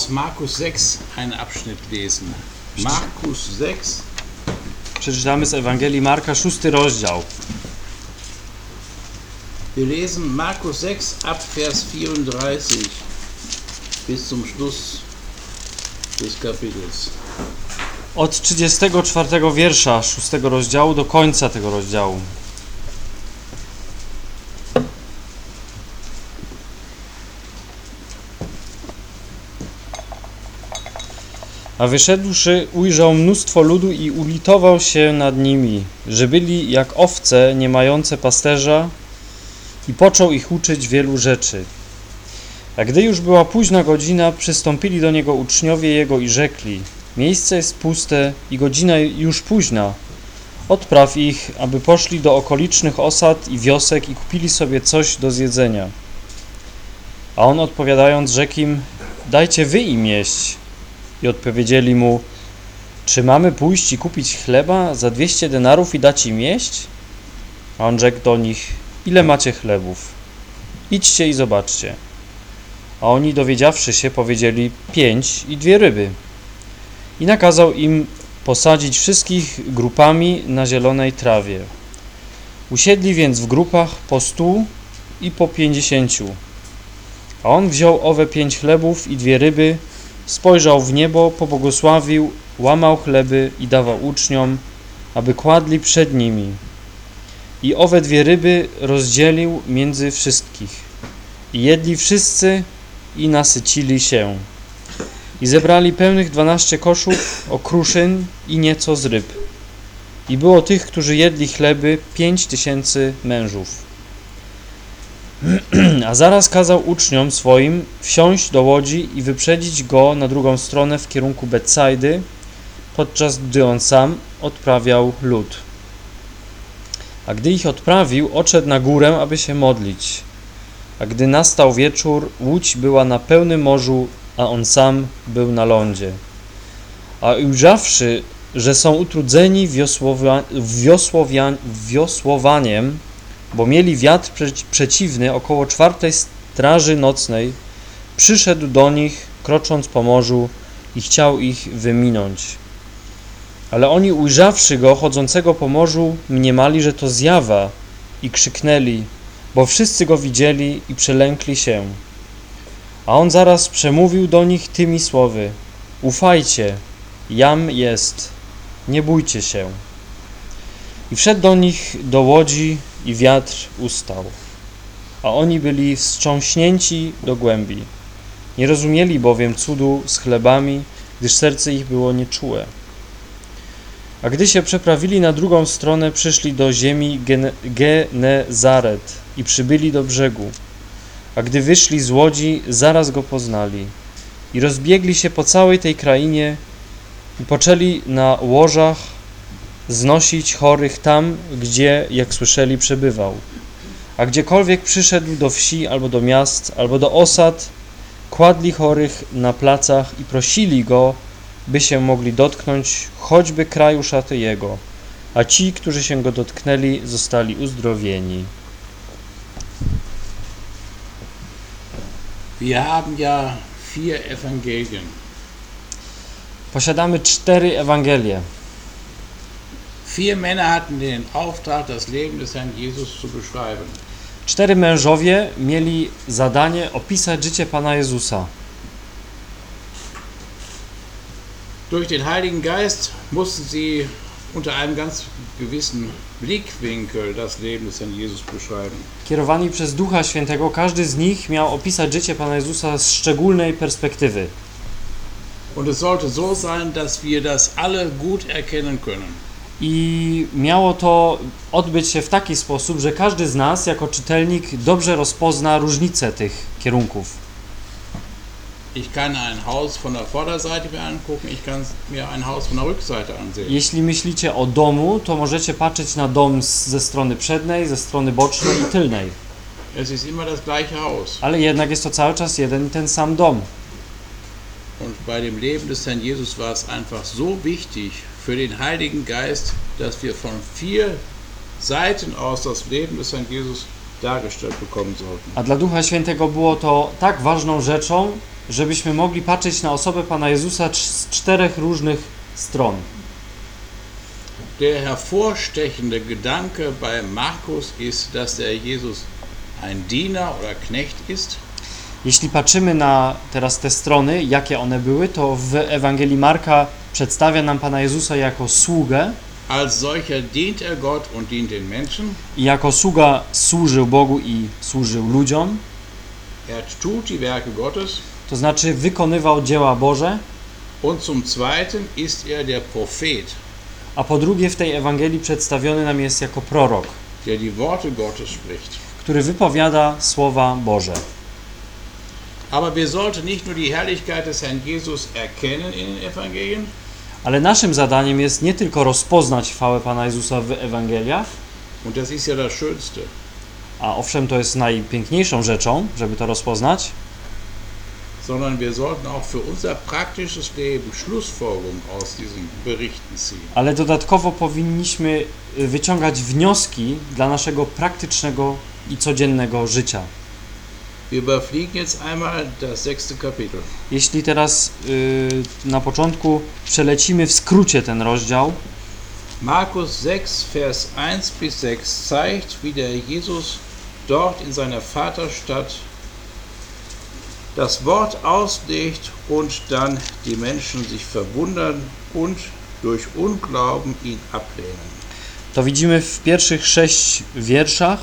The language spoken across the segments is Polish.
aus Markus 6 einen Abschnitt lesen. Markus 6, Przeczytamy z Ewangelii Marka, szósty rozdział. wir lesen Markus 6 ab Vers 34 bis zum Schluss des Kapitels. Od 34 wiersza szóstego rozdziału do końca tego rozdziału. A wyszedłszy, ujrzał mnóstwo ludu i ulitował się nad nimi, że byli jak owce nie mające pasterza i począł ich uczyć wielu rzeczy. A gdy już była późna godzina, przystąpili do niego uczniowie jego i rzekli: Miejsce jest puste i godzina już późna. Odpraw ich, aby poszli do okolicznych osad i wiosek i kupili sobie coś do zjedzenia. A on odpowiadając rzekł im: Dajcie wy im jeść. I odpowiedzieli mu: Czy mamy pójść i kupić chleba za dwieście denarów i dać im jeść? A on rzekł do nich: Ile macie chlebów? Idźcie i zobaczcie. A oni dowiedziawszy się, powiedzieli: Pięć i dwie ryby i nakazał im posadzić wszystkich grupami na zielonej trawie. Usiedli więc w grupach po stu i po pięćdziesięciu. A on wziął owe pięć chlebów i dwie ryby, spojrzał w niebo, pobłogosławił, łamał chleby i dawał uczniom, aby kładli przed nimi. I owe dwie ryby rozdzielił między wszystkich. I jedli wszyscy i nasycili się. I zebrali pełnych dwanaście koszów okruszyn i nieco z ryb. I było tych, którzy jedli chleby, pięć tysięcy mężów. A zaraz kazał uczniom swoim wsiąść do łodzi i wyprzedzić go na drugą stronę w kierunku Betsajdy, podczas gdy on sam odprawiał lud. A gdy ich odprawił, odszedł na górę, aby się modlić. A gdy nastał wieczór, łódź była na pełnym morzu a on sam był na lądzie. A ujrzawszy, że są utrudzeni wiosłowia, wiosłowaniem, bo mieli wiatr przeci- przeciwny około czwartej straży nocnej, przyszedł do nich, krocząc po morzu i chciał ich wyminąć. Ale oni ujrzawszy go chodzącego po morzu, mniemali, że to zjawa i krzyknęli, bo wszyscy go widzieli i przelękli się. A on zaraz przemówił do nich tymi słowy: Ufajcie, jam jest, nie bójcie się. I wszedł do nich do łodzi i wiatr ustał. A oni byli wstrząśnięci do głębi. Nie rozumieli bowiem cudu z chlebami, gdyż serce ich było nieczułe. A gdy się przeprawili na drugą stronę, przyszli do ziemi Gene- Genezaret i przybyli do brzegu. A gdy wyszli z łodzi, zaraz go poznali i rozbiegli się po całej tej krainie i poczęli na łożach znosić chorych tam, gdzie, jak słyszeli, przebywał. A gdziekolwiek przyszedł do wsi albo do miast, albo do osad, kładli chorych na placach i prosili go, by się mogli dotknąć choćby kraju szaty jego, a ci, którzy się go dotknęli, zostali uzdrowieni. Wir haben ja vier Evangelien. Posiadamy cztery Ewangelie. Vier Männer hatten den Auftrag, das Leben des Herrn Jesus zu beschreiben. Cztery mężowie mieli zadanie opisać życie Pana Jezusa. Durch den Heiligen Geist mussten sie unter einem ganz gewissen Blickwinkel das Leben des Herrn Jesus beschreiben. Kierowani przez Ducha Świętego, każdy z nich miał opisać życie Pana Jezusa z szczególnej perspektywy. Und es sollte so sein, dass wir das alle gut erkennen können. I miało to odbyć się w taki sposób, że każdy z nas, jako czytelnik, dobrze rozpozna różnice tych kierunków. Jeśli myślicie o domu, to możecie patrzeć na dom ze strony przedniej, ze strony bocznej i tylnej. ale jednak jest to cały czas jeden i ten sam dom. Und bei dem Leben des Herrn Jesus war es einfach so wichtig für den Heiligen Geist, dass wir von vier Seiten aus das Leben des Herrn Jesus dargestellt bekommen sollten. A dla Ducha Świętego było to tak ważną rzeczą, żebyśmy mogli patrzeć na osobę Pana Jezusa z czterech różnych stron. Der hervorstechende Gedanke bei Markus ist, dass der Jesus ein Diener oder Knecht ist, Jeśli patrzymy na teraz te strony, jakie one były, to w Ewangelii Marka przedstawia nam Pana Jezusa jako sługę als solcher dient er Gott und dient den Menschen. i jako sługa służył Bogu i służył ludziom, Er tut die Werke Gottes to znaczy wykonywał dzieła Boże, und zum Zweiten ist er der Prophet, a po drugie w tej Ewangelii przedstawiony nam jest jako prorok, der die Worte Gottes spricht. który wypowiada słowa Boże. Aber wir sollten nicht nur die Herrlichkeit des Herrn Jesus erkennen in den Evangelien, Ale naszym zadaniem jest nie tylko rozpoznać chwałę Pana Jezusa w Ewangeliach, und das ist ja das Schönste, a owszem to jest najpiękniejszą rzeczą, żeby to rozpoznać, sondern wir sollten auch für unser praktisches Leben Schlussfolgerungen aus diesen Berichten ziehen. ale dodatkowo powinniśmy wyciągać wnioski dla naszego praktycznego i codziennego życia. Wir überfliegen jetzt einmal das sechste Kapitel. Jeśli teraz y, na początku przelecimy w skrócie ten rozdział, Markus 6, Vers 1 bis 6 zeigt, wie der Jesus dort in seiner Vaterstadt das Wort auslegt und dann die Menschen sich verwundern und durch Unglauben ihn ablehnen. to widzimy w pierwszych sześć wierszach,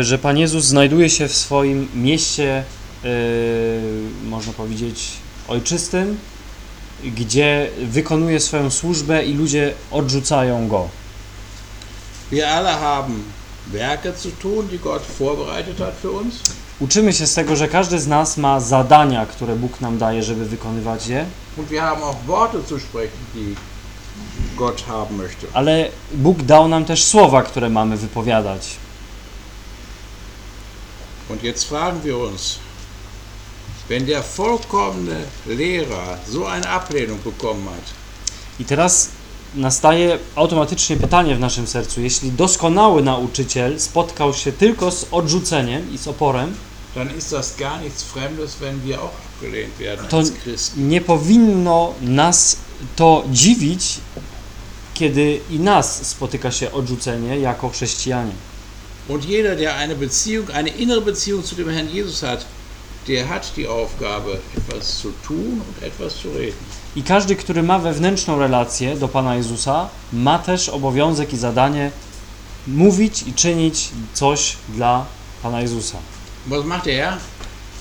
że Pan Jezus znajduje się w swoim mieście, y, można powiedzieć, ojczystym, gdzie wykonuje swoją służbę i ludzie odrzucają Go. Wir alle haben Werke zu tun, die Gott vorbereitet hat für uns. Uczymy się z tego, że każdy z nas ma zadania, które Bóg nam daje, żeby wykonywać je, Und wir haben auch Worte zu sprechen, die Gott haben möchte. ale Bóg dał nam też słowa, które mamy wypowiadać. Und jetzt fragen wir uns, wenn der vollkommene Lehrer so eine Ablehnung bekommen hat, I teraz nastaje automatycznie pytanie w naszym sercu: jeśli doskonały nauczyciel spotkał się tylko z odrzuceniem i z oporem, dann ist das gar nichts Fremdes, wenn wir auch abgelehnt werden To- als Christen. nie powinno nas to dziwić, kiedy i nas spotyka się odrzucenie jako chrześcijanie. Und jeder, der eine Beziehung, eine innere Beziehung zu dem Herrn Jesus hat, der hat die Aufgabe, etwas zu tun und etwas zu reden. I każdy, który ma wewnętrzną relację do Pana Jezusa, ma też obowiązek i zadanie mówić i czynić coś dla Pana Jezusa. Was macht er?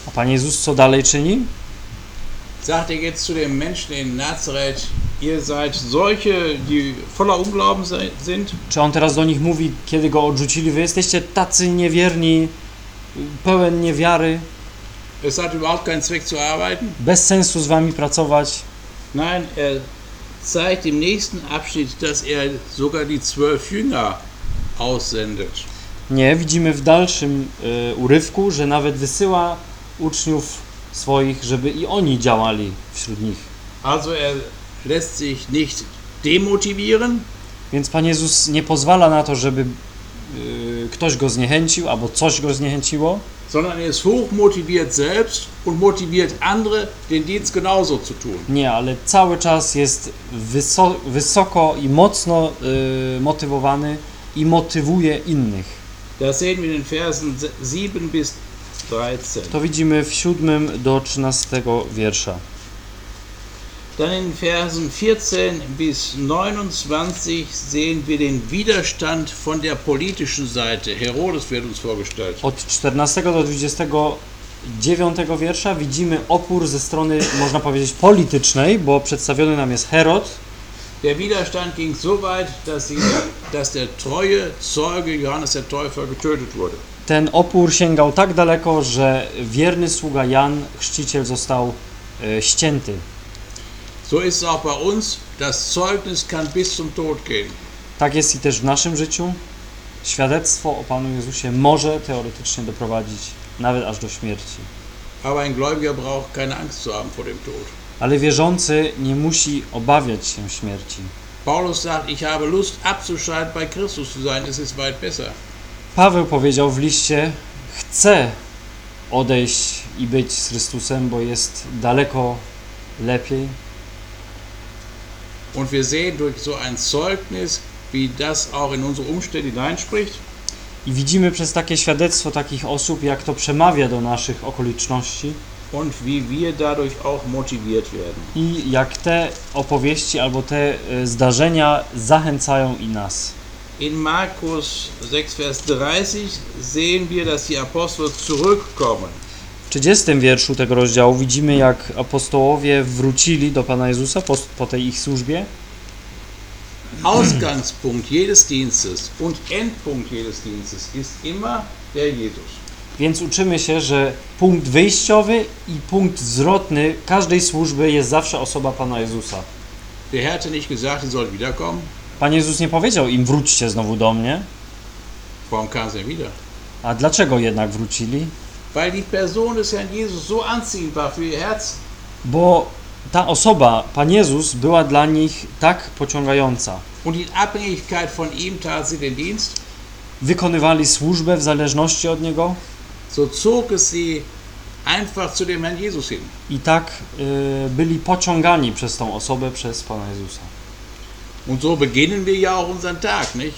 A Pan Jezus co dalej czyni? Sagt er jetzt zu den Menschen in Nazareth, ihr seid solche, die voller Unglauben sind? Czy on teraz do nich mówi, kiedy go odrzucili, wy jesteście tacy niewierni, pełen niewiary, Es hat überhaupt keinen Zweck zu arbeiten? bez sensu z wami pracować? Nein, er zeigt im nächsten Abschnitt, dass er sogar die zwölf Jünger aussendet. Nie, widzimy w dalszym y, urywku, że nawet wysyła uczniów swoich, żeby i oni działali wśród nich. Also er lässt sich nicht demotivieren, Więc Pan Jezus nie pozwala na to, żeby y, ktoś go zniechęcił albo coś go zniechęciło, sondern er ist hochmotiviert selbst und motiviert andere, den Dienst genauso zu tun. Nie, ale cały czas jest wyso wysoko i mocno y, motywowany i motywuje innych. Das sehen wir in den Versen 7 bis 13. To widzimy w siódmym do 13 wiersza. Dann in Versen 14 bis 29 sehen wir den Widerstand von der politischen Seite. Herodes wird uns vorgestellt. Od 14 do 29 wiersza widzimy opór ze strony, można powiedzieć, politycznej, bo przedstawiony nam jest Herod. Der Widerstand ging so weit, dass, sie, dass der treue Zeuge Johannes der Täufer getötet wurde. Ten opór sięgał tak daleko, że wierny sługa Jan, chrzciciel, został e, ścięty. So ist es auch bei uns. Das Zeugnis kann bis zum Tod gehen. Tak jest i też w naszym życiu. świadectwo o Panu Jezusie może teoretycznie doprowadzić nawet aż do śmierci. Aber ein Gläubiger braucht keine Angst zu haben vor dem Tod. Ale wierzący nie musi obawiać się śmierci. Paulus sagt, ich habe Lust abzuscheiden, bei Christus zu sein, es ist weit besser. Paweł powiedział w liście: Chcę odejść i być z Chrystusem, bo jest daleko lepiej. Und wir sehen durch so ein Zeugnis, wie das auch in unsere Umstände hineinspricht. I widzimy przez takie świadectwo takich osób, jak to przemawia do naszych okoliczności und wie wir dadurch auch motiviert werden. i jak te opowieści albo te e, zdarzenia zachęcają i nas. In Markus 6, Vers 30 sehen wir, dass die Apostel zurückkommen. W 30 wierszu tego rozdziału widzimy, jak apostołowie wrócili do Pana Jezusa po, po tej ich służbie. Ausgangspunkt jedes Dienstes und Endpunkt jedes Dienstes ist immer der Jesus. Więc uczymy się, że punkt wyjściowy i punkt zwrotny każdej służby jest zawsze osoba Pana Jezusa. Der Herr hatte nicht gesagt, ihr sollt wiederkommen. Pan Jezus nie powiedział im wróćcie znowu do mnie, Warum kamen sie wieder? a dlaczego jednak wrócili? Weil die Person des Herrn Jesus so anziehend war für ihr Herz. Bo ta osoba, Pan Jezus, była dla nich tak pociągająca. Und in Abhängigkeit von ihm tat sie den Dienst. Wykonywali służbę w zależności od Niego So zog es sie einfach zu dem Herrn Jesus hin. i tak y, byli pociągani przez tą osobę, przez Pana Jezusa. Und so beginnen wir ja auch unseren Tag, nicht?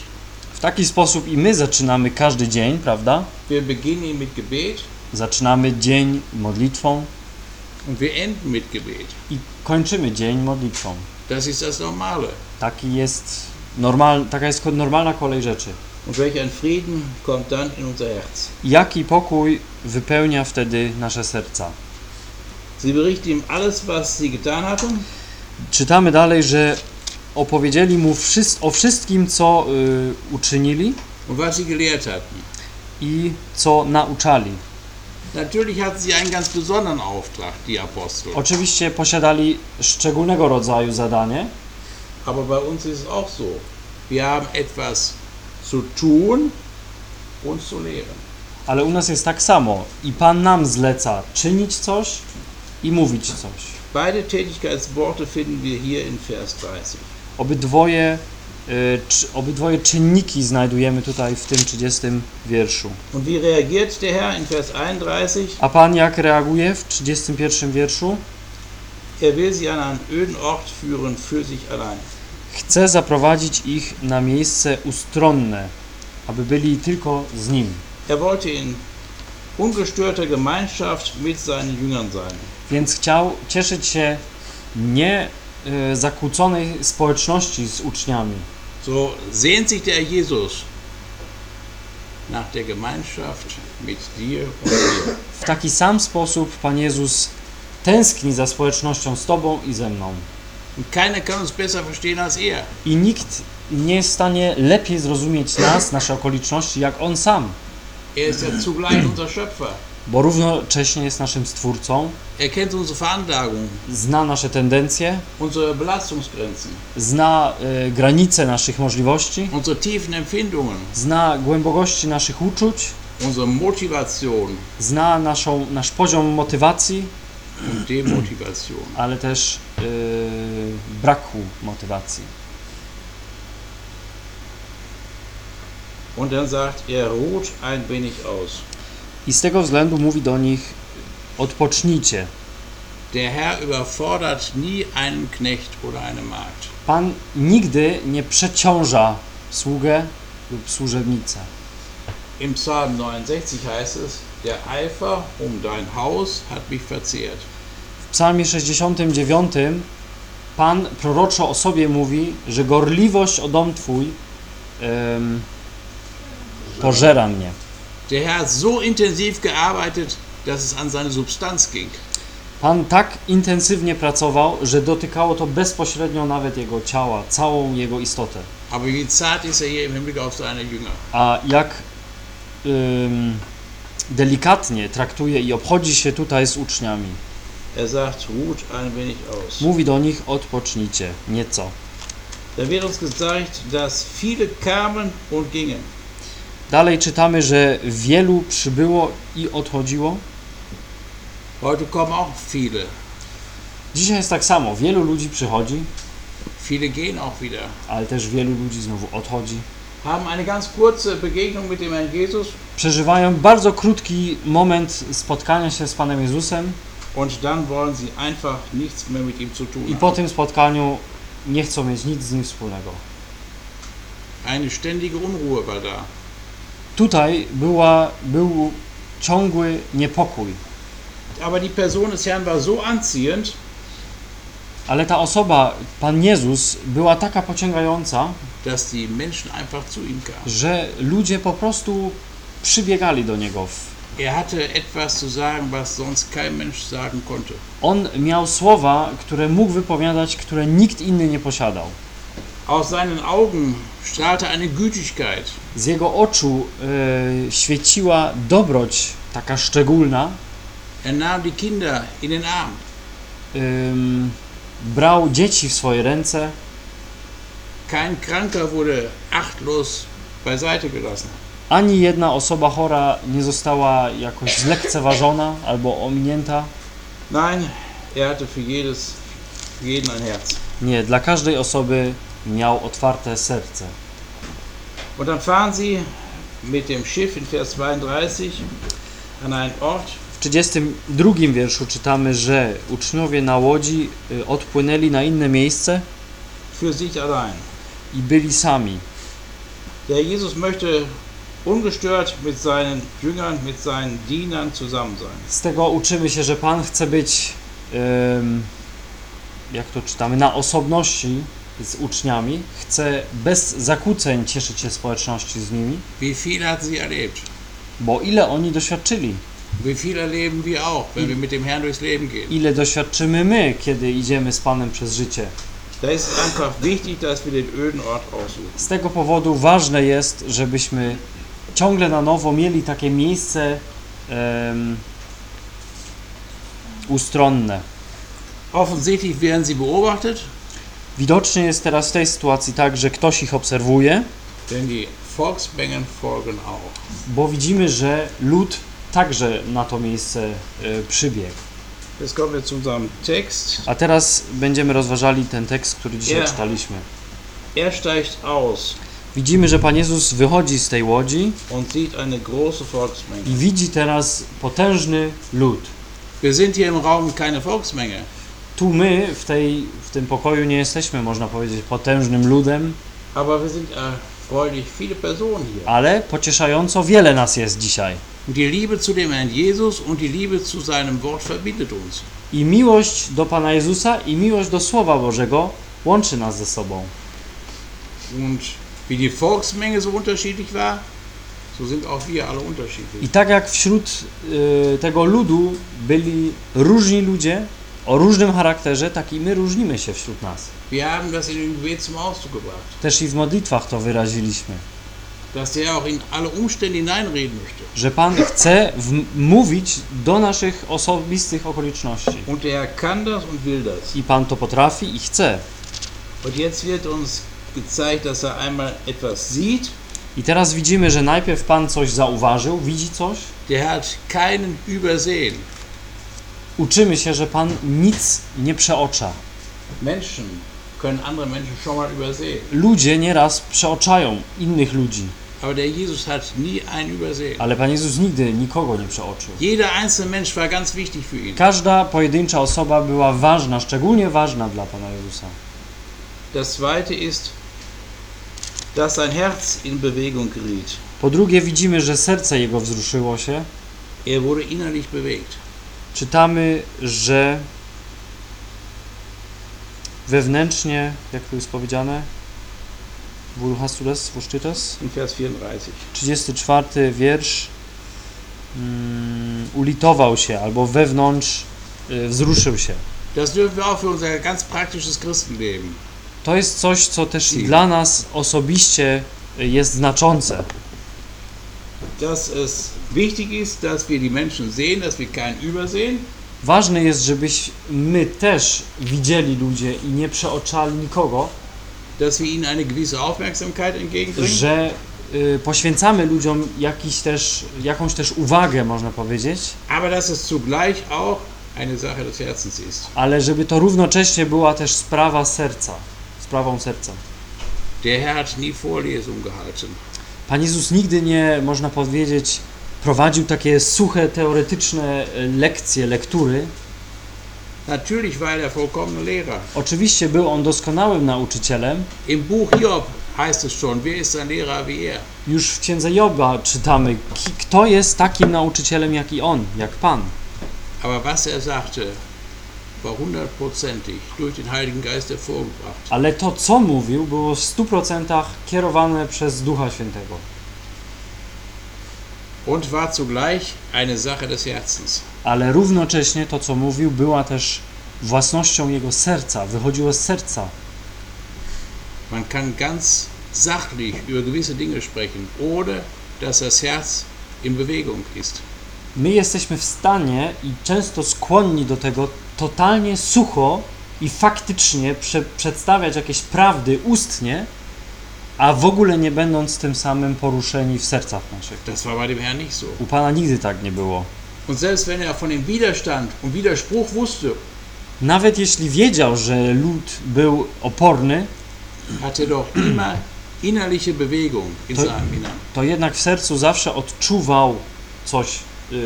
W taki sposób i my zaczynamy każdy dzień, prawda? Wir beginnen mit Gebet Zaczynamy dzień modlitwą i kończymy dzień modlitwą. Das ist das Normale. Taki jest normal, taka jest normalna kolej rzeczy. Und welch ein Frieden kommt dann in unser Herz. Jaki pokój wypełnia wtedy nasze serca? Sie berichten ihm alles, was sie getan hatten. Czytamy dalej, że opowiedzieli mu o wszystkim, co y, uczynili und was sie gelehrt hatten. i co nauczali. Natürlich hatten sie einen ganz besonderen Auftrag, die Apostel. Oczywiście posiadali szczególnego rodzaju zadanie, Aber bei uns ist es auch so. Wir haben etwas zu tun und zu lehren. ale u nas jest tak samo. I Pan nam zleca czynić coś i mówić coś. Beide Tätigkeitsworte finden wir hier in Vers 30. Obydwoje, obydwoje czynniki znajdujemy tutaj w tym 30 wierszu. Und wie reagiert der Herr in Vers 31? A Pan jak reaguje w 31 wierszu? Er will sie an einen öden Ort führen für sich allein. Chce zaprowadzić ich na miejsce ustronne, aby byli tylko z Nim. Er wollte in ungestörter Gemeinschaft mit seinen Jüngern sein. Więc chciał cieszyć się nie y, zakłóconej społeczności z uczniami. So sehnt sich der Jesus nach der Gemeinschaft mit dir und mir. W taki sam sposób Pan Jezus tęskni za społecznością z Tobą i ze mną. Er. I nikt nie jest w stanie lepiej zrozumieć nas, nasze okoliczności, jak On sam. Er ist ja zugleich unser Schöpfer. Bo równocześnie jest naszym Stwórcą, Er kennt unsere Veranlagung, zna nasze tendencje, unsere Belastungsgrenzen, zna y, granice naszych możliwości, unsere tiefen Empfindungen, zna głębokości naszych uczuć, unsere Motivation. Zna naszą, nasz poziom motywacji, und Demotivation. ale też y, braku motywacji. Und dann sagt er, ruht ein wenig aus. I z tego względu mówi do nich: odpocznijcie. Der Herr überfordert nie einen Knecht oder eine Magd. Pan nigdy nie przeciąża sługę lub służebnicę. Im Psalm 69 heißt es, der Eifer um dein Haus hat mich verzehrt. W Psalmie 69 Pan proroczo o sobie mówi, że gorliwość o dom Twój em, pożera mnie. Der Herr so intensiv gearbeitet, dass es an seine Substanz ging. Pan tak intensywnie pracował, że dotykało to bezpośrednio nawet jego ciała, całą jego istotę. Aber wie zart ist er hier im Hinblick auf seine Jünger. A jak ym, delikatnie traktuje i obchodzi się tutaj z uczniami. Er sagt, ruht ein wenig aus. Mówi do nich: odpocznijcie nieco. Da wird uns gezeigt, dass viele kamen und gingen. Dalej czytamy, że wielu przybyło i odchodziło. Heute kommen auch viele. Dzisiaj jest tak samo. Wielu ludzi przychodzi, Viele gehen auch wieder. ale też wielu ludzi znowu odchodzi. Haben eine ganz kurze Begegnung mit dem Herrn Jesus Przeżywają bardzo krótki moment spotkania się z Panem Jezusem und dann wollen sie einfach nichts mehr mit ihm zu tun i po tym spotkaniu nie chcą mieć nic z nim wspólnego. Eine ständige Unruhe war da. Tutaj była, był ciągły niepokój, Aber die Person des Herrn war so anziehend, ale ta osoba, Pan Jezus, była taka pociągająca, dass die Menschen einfach zu ihm kamen. że ludzie po prostu przybiegali do Niego. Er hatte etwas zu sagen, was sonst kein Mensch sagen konnte. On miał słowa, które mógł wypowiadać, które nikt inny nie posiadał. Aus seinen Augen strahlte eine Gütigkeit, Z jego oczu e, świeciła dobroć taka szczególna. Er nahm die Kinder in den Arm. Ym, brał dzieci w swoje ręce. Kein Kranker wurde achtlos beiseite gelassen. Ani jedna osoba chora nie została jakoś zlekceważona albo ominięta. Nein, er hatte für jedes, für jeden ein Herz. Nie, dla każdej osoby miał otwarte serce. Und dann fahren sie mit dem Schiff in Vers 32 an einen Ort, W 32 wierszu czytamy, że uczniowie na łodzi y, odpłynęli na inne miejsce für sich allein. i byli sami. Der Jesus möchte ungestört mit seinen Jüngern, mit seinen Dienern zusammen sein. Z tego uczymy się, że Pan chce być, ym, jak to czytamy, na osobności z uczniami. Chce bez zakłóceń cieszyć się społeczności z nimi, Wie viel hat sie erlebt? bo ile oni doświadczyli, Wie viel erleben wir auch, wenn wir mit dem Herrn durchs Leben gehen? ile doświadczymy my, kiedy idziemy z Panem przez życie. Da ist es einfach wichtig, dass wir den öden Ort aussuchen. Z tego powodu ważne jest, żebyśmy ciągle na nowo mieli takie miejsce em, ustronne. Offensichtlich werden sie beobachtet, Widocznie jest teraz w tej sytuacji tak, że ktoś ich obserwuje, bo widzimy, że lud także na to miejsce e, przybiegł. A teraz będziemy rozważali ten tekst, który dzisiaj czytaliśmy. Er steigt aus Widzimy, że Pan Jezus wychodzi z tej łodzi i widzi teraz potężny lud. Wir sind hier im Raum keine Volksmenge, Tu my w, tej, w tym pokoju nie jesteśmy, można powiedzieć, potężnym ludem, aber wir sind erfreulich viele Personen hier. ale pocieszająco wiele nas jest dzisiaj. Und die Liebe zu dem Herrn Jesus und die Liebe zu seinem Wort verbindet uns. I miłość do Pana Jezusa i miłość do Słowa Bożego łączy nas ze sobą. Und wie die Volksmenge so unterschiedlich war, so sind auch wir alle unterschiedlich. I tak jak wśród y, tego ludu byli różni ludzie o różnym charakterze, tak i my różnimy się wśród nas. Wir haben das in dem Gebet zum Ausdruck gebracht, Też i w modlitwach to wyraziliśmy, dass er auch in alle Umstände hineinreden möchte. że Pan chce mówić do naszych osobistych okoliczności. Und er kann das und will das. I Pan to potrafi i chce. Und jetzt wird uns gezeigt, dass er einmal etwas sieht. I teraz widzimy, że najpierw Pan coś zauważył, widzi coś. Der hat keinen übersehen. Uczymy się, że Pan nic nie przeocza. Menschen können andere Menschen schon mal übersehen. Ludzie nieraz przeoczają innych ludzi, Aber der Jesus hat nie einen übersehen. ale Pan Jezus nigdy nikogo nie przeoczył. Jeder einzelne Mensch war ganz wichtig für ihn. Każda pojedyncza osoba była ważna, szczególnie ważna dla Pana Jezusa. Das zweite ist, dass sein Herz in Bewegung geriet. Po drugie, widzimy, że serce jego wzruszyło się. Er wurde innerlich bewegt. Czytamy, że wewnętrznie, jak to jest powiedziane, Wo hast du das? Wo steht das? In Vers 34. 34 wiersz. Mm, ulitował się, albo wewnątrz y, wzruszył się. Das dürfen wir auch für unser ganz praktisches Christenleben. To jest coś, co też Ziel. dla nas osobiście y, jest znaczące. Dass es wichtig ist, dass wir die Menschen sehen, dass wir keinen übersehen. Ważne jest, żebyśmy też widzieli ludzie i nie przeoczali nikogo, dass wir ihnen eine gewisse Aufmerksamkeit entgegenbringen. że y, poświęcamy ludziom jakiś też, jakąś też uwagę, można powiedzieć, aber dass es zugleich auch eine Sache des Herzens ist. ale żeby to równocześnie była też sprawa serca, sprawą serca. Der Herr hat nie Vorlesungen gehalten. Pan Jezus nigdy nie, można powiedzieć, prowadził takie suche, teoretyczne e, lekcje, lektury. Natürlich war er der vollkommene Lehrer. Oczywiście był on doskonałym nauczycielem. Im Buch Job heißt es schon, wer ist ein Lehrer wie er? Już w księdze Joba czytamy, kto jest takim nauczycielem jak i on, jak Pan. Aber was er sagte, war hundertprozentig durch den Heiligen Geist hervorgebracht. Ale to, co mówił, było w 100% kierowane przez Ducha Świętego. Und war zugleich eine Sache des Herzens. Ale równocześnie to, co mówił, była też własnością jego serca, wychodziło z serca. Man kann ganz sachlich über gewisse Dinge sprechen, ohne dass das Herz in Bewegung ist. My jesteśmy w stanie i często skłonni do tego totalnie sucho i faktycznie prze, przedstawiać jakieś prawdy ustnie, a w ogóle nie będąc tym samym poruszeni w sercach naszych. Das war bei dem Herrn nicht so. U Pana nigdy tak nie było. Und selbst wenn er von dem Widerstand und Widerspruch wusste, Nawet jeśli wiedział, że lud był oporny, hatte er doch immer innerliche Bewegung in To- seinem Innern. to jednak w sercu zawsze odczuwał coś yy,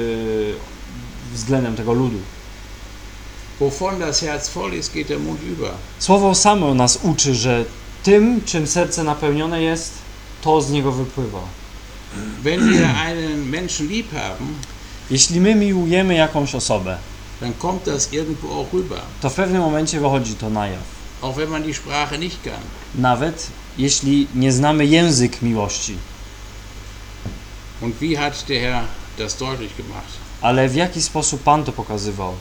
względem tego ludu. Wovon das Herz voll ist, geht der Mund über. Słowo samo nas uczy, że tym, czym serce napełnione jest, to z niego wypływa. Wenn wir einen Menschen lieb haben, Jeśli my miłujemy jakąś osobę, dann kommt das irgendwo auch rüber. to w pewnym momencie wychodzi to na jaw. Auch wenn man die Sprache nicht kann. Nawet jeśli nie znamy język miłości. Und wie hat der Herr das deutlich gemacht? Ale w jaki sposób Pan to pokazywał?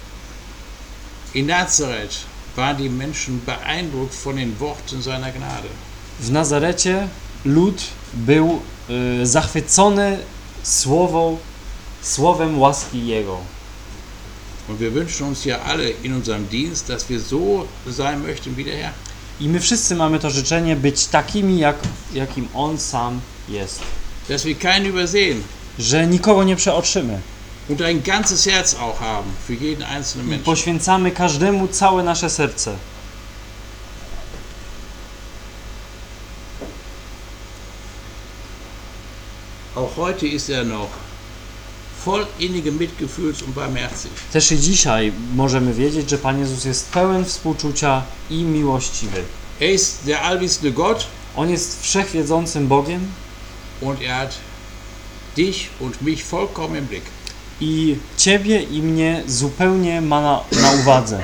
In Nazareth die Menschen beeindruckt von den Worten seiner Gnade. W Nazarecie lud był y, zachwycony słową, słowem łaski Jego. Und wir wünschen uns ja alle in unserem Dienst, dass wir so sein möchten wie der Herr. I my wszyscy mamy to życzenie być takimi, jak, jakim On sam jest. Dass wir keinen übersehen Że nikogo nie przeoczymy. Und ein ganzes Herz auch haben für jeden einzelnen Menschen. poświęcamy każdemu całe nasze serce. Auch heute ist er noch voll innige Mitgefühls und barmherzig. Też i dzisiaj możemy wiedzieć, że Pan Jezus jest pełen współczucia i miłościwy. Er ist der allwissende Gott On jest wszechwiedzącym Bogiem und er hat dich und mich vollkommen im Blick. I Ciebie i mnie zupełnie ma na, na uwadze.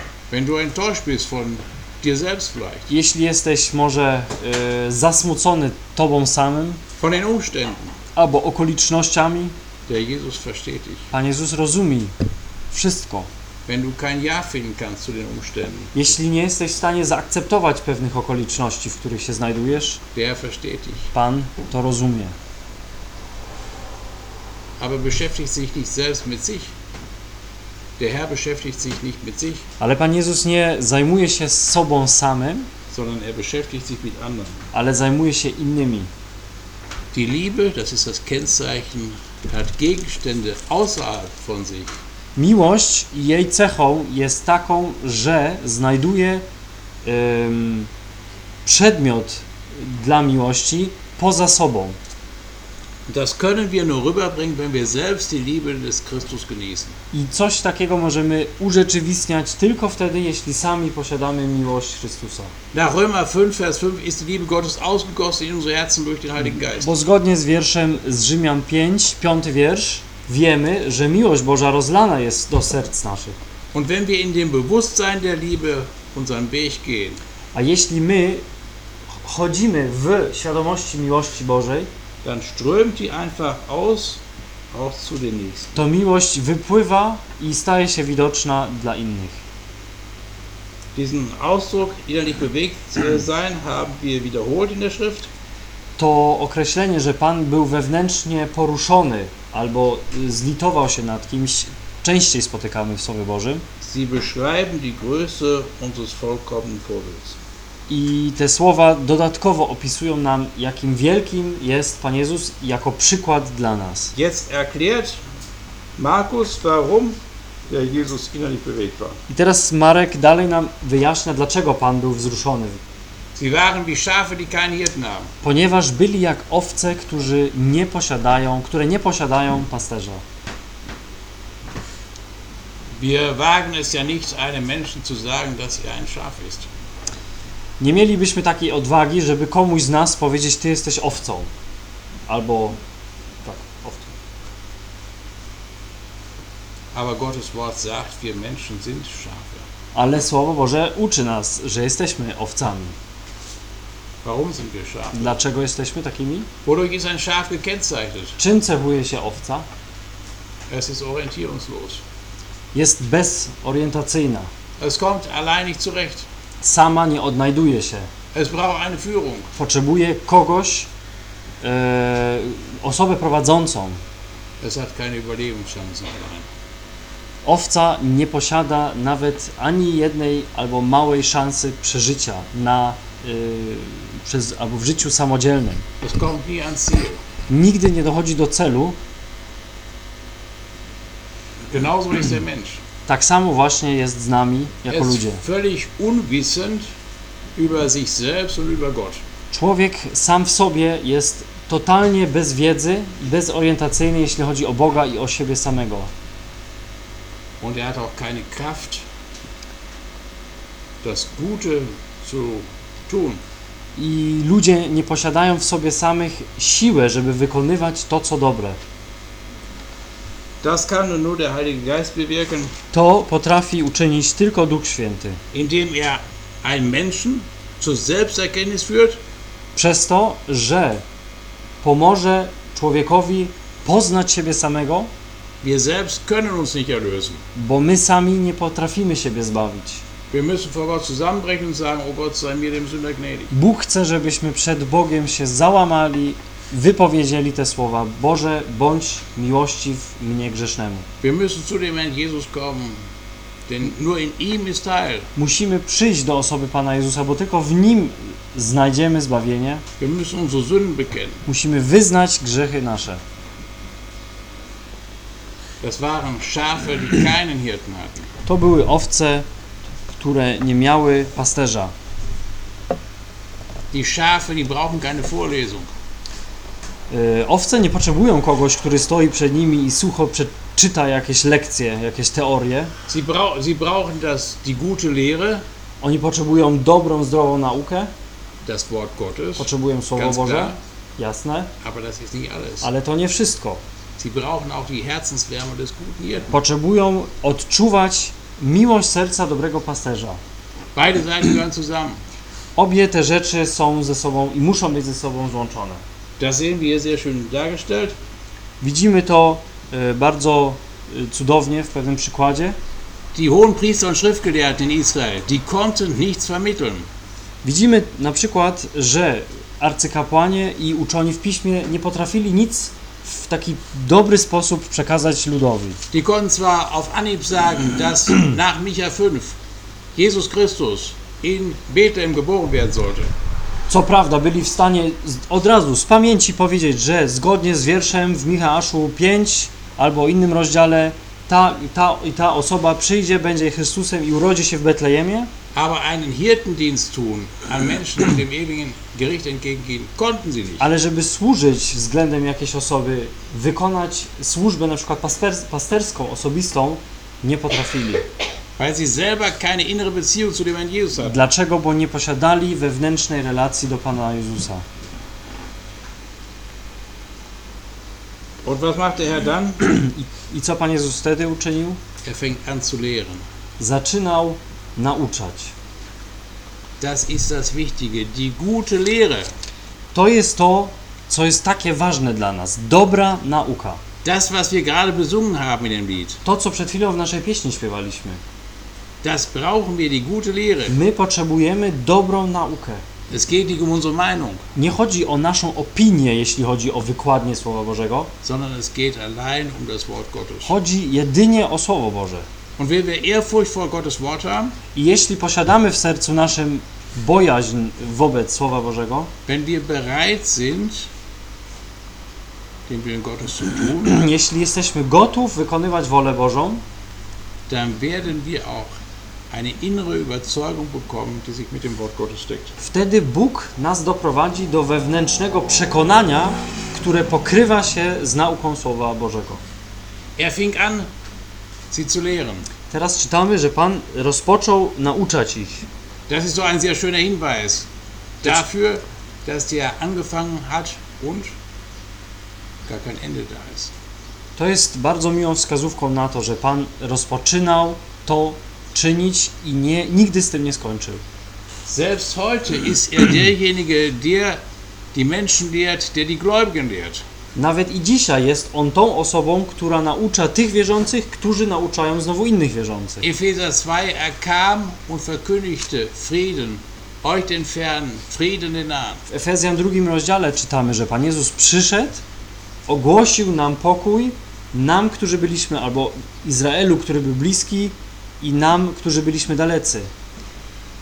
Jeśli jesteś może y, zasmucony Tobą samym von den Umständen, albo okolicznościami, der Jesus versteht dich. Pan Jezus rozumie wszystko. Wenn du kein Ja finden kannst zu den Umständen, Jeśli nie jesteś w stanie zaakceptować pewnych okoliczności, w których się znajdujesz, der versteht dich. Pan to rozumie. Aber beschäftigt sich nicht selbst mit sich. Der Herr beschäftigt sich nicht mit sich, Ale Pan Jezus nie zajmuje się sobą samym, sondern er beschäftigt sich mit anderen. ale zajmuje się innymi. Die Liebe, das ist das Kennzeichen, hat Gegenstände außerhalb von sich. Miłość i jej cechą jest taką, że znajduje przedmiot dla miłości poza sobą. Das können wir nur rüberbringen, wenn wir selbst die Liebe des Christus genießen. I coś takiego możemy urzeczywistniać tylko wtedy, jeśli sami posiadamy miłość Chrystusa. Nach Römer 5, Vers 5 ist die Liebe Gottes ausgegossen in unsere Herzen durch den Heiligen Geist. Bo zgodnie z wierszem z Rzymian 5, piąty wiersz, wiemy, że miłość Boża rozlana jest do serc naszych. Und wenn wir in dem Bewusstsein der Liebe unseren Weg gehen, A jeśli my chodzimy w świadomości miłości Bożej, dann strömt die einfach aus, auch zu den Nächsten. to miłość wypływa i staje się widoczna dla innych. Diesen Ausdruck innerlich bewegt sein haben wir wiederholt in der Schrift. To określenie, że Pan był wewnętrznie poruszony albo zlitował się nad kimś, częściej spotykamy w Słowie Bożym. Sie beschreiben die Größe unseres vollkommenen Vorbilds. I te słowa dodatkowo opisują nam, jakim wielkim jest Pan Jezus jako przykład dla nas. Jetzt erklärt Markus, warum der Jesus innerlich bewegt war. I teraz Marek dalej nam wyjaśnia, dlaczego Pan był wzruszony. Sie waren wie Schafe, die keinen Hirten haben. Ponieważ byli jak owce, którzy nie posiadają, które nie posiadają pasterza. Wir wagen es ja nicht, einem Menschen zu sagen, dass er ein Schaf ist. Nie mielibyśmy takiej odwagi, żeby komuś z nas powiedzieć, ty jesteś owcą. Albo tak, owcą. Aber Gottes Wort sagt, wir Menschen sind Schafe. Ale Słowo Boże uczy nas, że jesteśmy owcami. Warum sind wir Schafe? Dlaczego jesteśmy takimi? Wodurch ist ein Schaf gekennzeichnet? Czym cechuje się owca? Es ist orientierungslos. Jest bezorientacyjna. Es kommt allein nicht zurecht. Sama nie odnajduje się. Es braucht eine Führung. Potrzebuje kogoś, e, osobę prowadzącą. Es hat keine Überlebenschancen allein. Owca nie posiada nawet ani jednej albo małej szansy przeżycia na, y, przez, albo w życiu samodzielnym. Nigdy nie dochodzi do celu. Genauso ist der Mensch. Tak samo właśnie jest z nami jako ludzie. völlig unwissend über sich selbst und über Gott. Człowiek sam w sobie jest totalnie bez wiedzy i bezorientacyjny, jeśli chodzi o Boga i o siebie samego. Und er hat auch keine Kraft, das Gute zu tun. I ludzie nie posiadają w sobie samych siłę, żeby wykonywać to, co dobre. Das kann nur der Heilige Geist bewirken, To potrafi uczynić tylko Duch Święty. indem er einen Menschen zur Selbsterkenntnis führt Przez to, że pomoże człowiekowi poznać siebie samego, Wir selbst können uns nicht erlösen. bo my sami nie potrafimy siebie zbawić. Wir müssen vor Gott zusammenbrechen und sagen, oh Gott, sei mir dem Sünder gnädig. Bóg chce, żebyśmy przed Bogiem się załamali, wypowiedzieli te słowa: Boże, bądź miłościw mnie grzesznemu. Wir müssen zu dem Herrn Jesus kommen, denn nur in ihm ist Heil. Musimy przyjść do osoby Pana Jezusa, bo tylko w Nim znajdziemy zbawienie. Wir müssen unsere Sünden bekennen. Musimy wyznać grzechy nasze. Das waren Schafe, die keinen Hirten hatten. To były owce, które nie miały pasterza. Die Schafe, die brauchen keine Vorlesung. Y, Owce nie potrzebują kogoś, który stoi przed nimi i sucho przeczyta jakieś lekcje, jakieś teorie. Sie, brau sie brauchen das, die gute Lehre, Oni potrzebują dobrą, zdrową naukę, das Wort Gottes, potrzebują Słowo ganz Boże, klar, jasne, aber das ist nicht alles. ale to nie wszystko. Sie brauchen auch die Herzenswärme des guten Hirten. Potrzebują odczuwać miłość serca dobrego pasterza. Beide Seiten gehören zusammen. Obie te rzeczy są ze sobą i muszą być ze sobą złączone. Dargestellt. Widzimy to y, bardzo y, cudownie w pewnym przykładzie. Die hohen Priester und Schriftgelehrten in Israel, die konnten nichts vermitteln. Widzimy na przykład, że arcykapłanie i uczoni w piśmie nie potrafili nic w taki dobry sposób przekazać ludowi. Die konnten zwar auf Anhieb sagen, dass nach Micha 5 Jesus Christus in Bethlehem geboren werden sollte. Co prawda byli w stanie od razu z pamięci powiedzieć, że zgodnie z wierszem w Michałaszu 5 albo innym rozdziale ta, ta i ta osoba przyjdzie, będzie Chrystusem i urodzi się w Betlejemie, Aber einen Hirtendienst tun an Menschen, die dem ewigen Gericht entgegengehen, konnten sie nicht. ale żeby służyć względem jakiejś osoby, wykonać służbę na przykład pasters- pasterską, osobistą, nie potrafili. Weil sie selber keine innere Beziehung zu dem Herrn Jesus hatten. Dlaczego? Bo nie posiadali wewnętrznej relacji do Pana Jezusa. Und was macht der Herr dann? I co Pan Jezus wtedy uczynił? Er fängt an zu lehren. Zaczynał nauczać. Das ist das Wichtige, die gute Lehre. To jest to, co jest takie ważne dla nas. Dobra nauka. Das, was wir gerade besungen haben in dem Lied, To, co przed chwilą w naszej pieśni śpiewaliśmy. Das brauchen wir, die gute Lehre. My potrzebujemy dobrą naukę. Es geht nicht um unsere Meinung, Nie chodzi o naszą opinię, jeśli chodzi o wykładnię Słowa Bożego. sondern es geht allein um das Wort Gottes. Chodzi jedynie o Słowo Boże. Und wenn wir Ehrfurcht vor Gottes Wort haben, I jeśli posiadamy w sercu naszym bojaźń wobec Słowa Bożego, wenn wir bereit sind, den Willen Gottes zu tun, jeśli jesteśmy gotów wykonywać wolę Bożą, dann werden wir auch eine innere Überzeugung bekommen, die sich mit dem Wort Gottes deckt. wtedy Bóg nas doprowadzi do wewnętrznego przekonania, które pokrywa się z nauką Słowa Bożego. Er fing an, sie zu lehren. Teraz czytamy, że Pan rozpoczął nauczać ich. Das ist so ein sehr schöner Hinweis dafür, dass der angefangen hat und gar kein Ende da ist. To jest bardzo miłą wskazówką na to, że Pan rozpoczynał to czynić i nie, nigdy z tym nie skończył. Selbst heute ist er derjenige, der die Menschen lehrt, der die Gläubigen lehrt. Nawet i dzisiaj jest On tą osobą, która naucza tych wierzących, którzy nauczają znowu innych wierzących. Epheser 2, er kam und verkündigte Frieden, euch den Fernen, Frieden den Nahen. W Efezjan drugim rozdziale czytamy, że Pan Jezus przyszedł, ogłosił nam pokój, nam, którzy byliśmy, albo Izraelu, który był bliski, i nam, którzy byliśmy dalecy.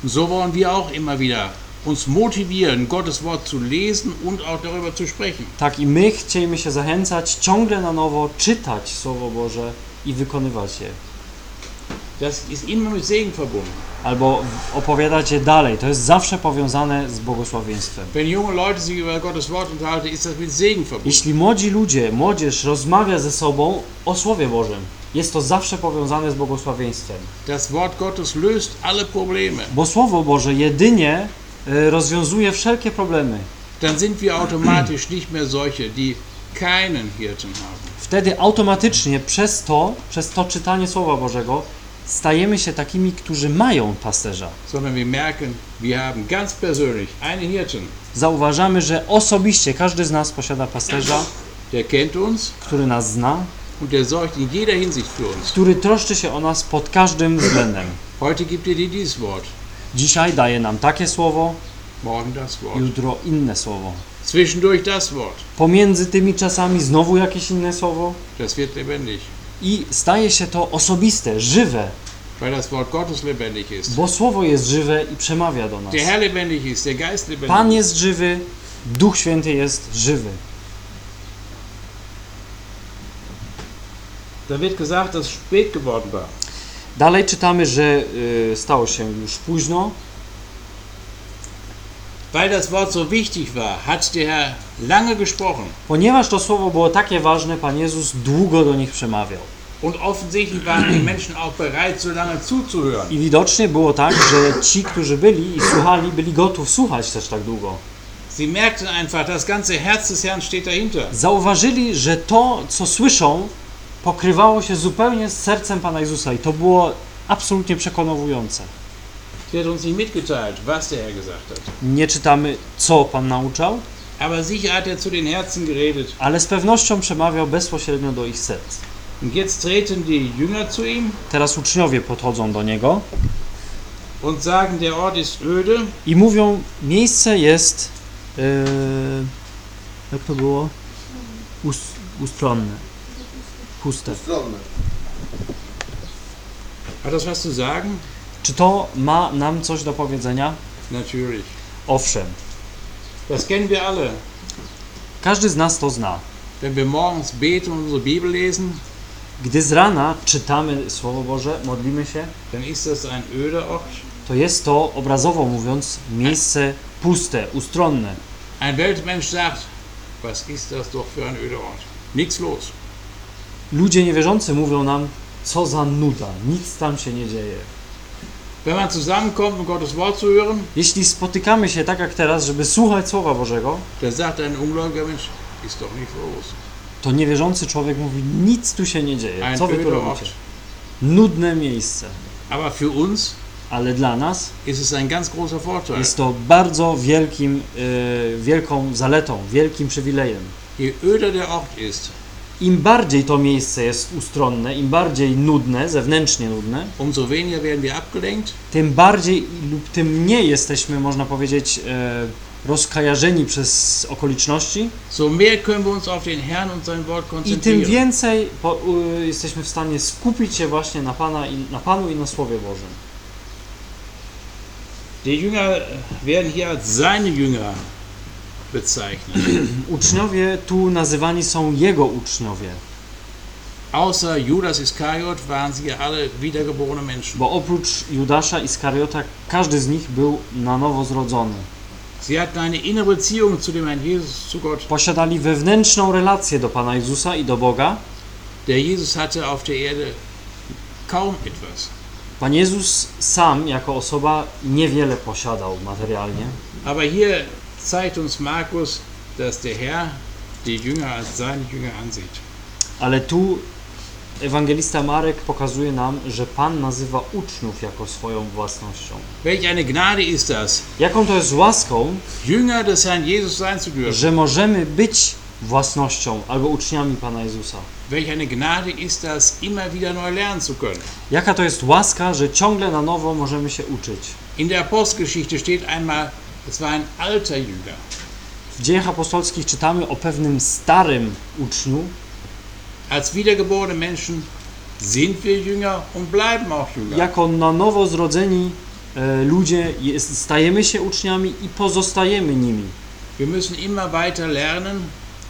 So wollen wir auch immer wieder uns motivieren, Gottes Wort zu lesen und auch darüber zu sprechen. Tak i my chcielibyśmy się zachęcać ciągle na nowo czytać Słowo Boże i wykonywać je. Das ist immer mit Segen verbunden. Albo opowiadać je dalej. To jest zawsze powiązane z błogosławieństwem. Wenn junge Leute sich über Gottes Wort unterhalten, ist das mit Segen verbunden. Jeśli młodzi ludzie, młodzież rozmawia ze sobą o Słowie Bożym, jest to zawsze powiązane z błogosławieństwem. Das Wort Gottes löst alle Probleme. Bo Słowo Boże jedynie e, rozwiązuje wszelkie problemy. Dann sind wir automatisch nicht mehr solche, die keinen Hirten haben. Wtedy automatycznie przez to, przez to czytanie Słowa Bożego stajemy się takimi, którzy mają pasterza. sondern wir merken, wir haben ganz persönlich einen Hirten, Zauważamy, że osobiście każdy z nas posiada pasterza, der kennt uns który nas zna, und der sorgt in jeder Hinsicht für uns. który troszczy się o nas pod każdym względem. Heute gibt er dir dieses Wort, Dzisiaj daje nam takie słowo, morgen das Wort, jutro inne słowo. zwischendurch das Wort. Pomiędzy tymi czasami znowu jakieś inne słowo Das wird lebendig, i staje się to osobiste, żywe, weil das Wort Gottes lebendig ist. bo słowo jest żywe i przemawia do nas. Der Herr lebendig ist, der Geist lebendig Pan jest żywy, Duch Święty jest żywy. Da wird gesagt, dass spät geworden war. Dalej czytamy, że y, stało się już późno, Weil das Wort so wichtig war, hat der Herr lange gesprochen. ponieważ to słowo było takie ważne, Pan Jezus długo do nich przemawiał. Und offensichtlich waren die Menschen auch bereit, so lange zuzuhören. I widocznie było tak, że ci, którzy byli i słuchali, byli gotów słuchać też tak długo. Sie merkten einfach, das ganze Herz des Herrn steht dahinter. Zauważyli, że to, co słyszą, pokrywało się zupełnie z sercem Pana Jezusa i to było absolutnie przekonujące. Nie czytamy, co Pan nauczał, er ale z pewnością przemawiał bezpośrednio do ich serc. Teraz uczniowie podchodzą do Niego i mówią, miejsce jest, yy, jak to było? Ust, ustronne, puste. Stronne. Hat das was zu sagen? Czy to ma nam coś do powiedzenia? Natürlich. Owszem. Das kennen wir alle. Każdy z nas to zna. Wenn wir morgens beten und unsere Bibel lesen, Gdy z rana czytamy Słowo Boże, modlimy się, dann ist das ein öder Ort. to jest to, obrazowo mówiąc, miejsce puste, ustronne. Ein Weltmensch sagt, was ist das doch für ein öder Ort? Nichts los. Ludzie niewierzący mówią nam, co za nuda, nic tam się nie dzieje. Wenn man zusammenkommt, um Gottes Wort zu hören, Jeśli spotykamy się tak jak teraz, żeby słuchać Słowa Bożego, dann sagt ein ungläubiger Mensch, ist doch nicht los. to niewierzący człowiek mówi, nic tu się nie dzieje, co wy tu robicie? Nudne miejsce. Aber für uns Ale dla nas jest to bardzo wielkim, y, wielką zaletą, wielkim przywilejem. Je öder der Ort ist, Im bardziej to miejsce jest ustronne, im bardziej nudne, zewnętrznie nudne, umso weniger werden wir abgelenkt, tym bardziej lub tym mniej jesteśmy, można powiedzieć, e, rozkajarzeni przez okoliczności. So mehr können wir uns auf den Herrn und sein Wort i tym więcej po, y, jesteśmy w stanie skupić się właśnie na, Pana i, na Panu i na Słowie Bożym. Die Jünger werden hier als seine Jünger bezeichnet. Uczniowie tu nazywani są jego uczniowie, Außer Judas Iskariot waren sie alle wiedergeborene Menschen. bo oprócz Judasza i Skariota każdy z nich był na nowo zrodzony. Sie hatten eine innere Beziehung zu dem Herrn Jesus, zu Gott. Posiadali wewnętrzną relację do Pana Jezusa i do Boga. Der Jesus hatte auf der Erde kaum etwas. Pan Jezus sam jako osoba niewiele posiadał materialnie, Aber hier zeigt uns Markus, dass der Herr die Jünger als seine Jünger ansieht. ale tu ewangelista Marek pokazuje nam, że Pan nazywa uczniów jako swoją własnością. Welch eine Gnade ist das, Jaką to jest łaską, Jünger des Herrn Jesus sein zu dürfen. że możemy być własnością albo uczniami Pana Jezusa. Welch eine Gnade ist das, immer wieder neu lernen zu können. Jaka to jest łaska, że ciągle na nowo możemy się uczyć. In der Apostelgeschichte steht einmal, es war ein alter Jünger. W dziejach apostolskich czytamy o pewnym starym uczniu. Als wiedergeborene Menschen sind wir Jünger und bleiben auch Jünger. Jako na nowo zrodzeni e, ludzie jest, stajemy się uczniami i pozostajemy nimi. Wir müssen immer weiter lernen,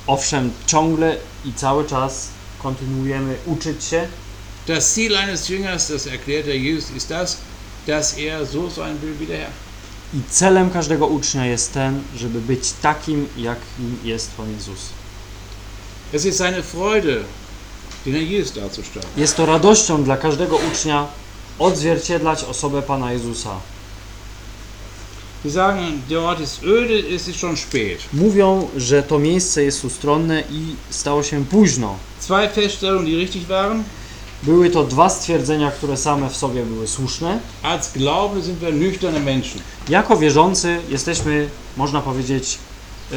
Owszem, ciągle i cały czas kontynuujemy uczyć się. Das Ziel eines Jüngers, das erklärt der Jesus, ist das, dass er so sein will wie der Herr. I celem każdego ucznia jest ten, żeby być takim, jakim jest Pan Jezus. Es ist seine Freude, den Jesus darzustellen. Jest to radością dla każdego ucznia odzwierciedlać osobę Pana Jezusa. Sie sagen, der Ort ist öde, es ist schon spät. Mówią, że to miejsce jest ustronne i stało się późno. Zwei Feststellungen, die richtig waren. Były to dwa stwierdzenia, które same w sobie były słuszne. Als Glaubende sind wir nüchterne Menschen. Jako wierzący jesteśmy, można powiedzieć, e,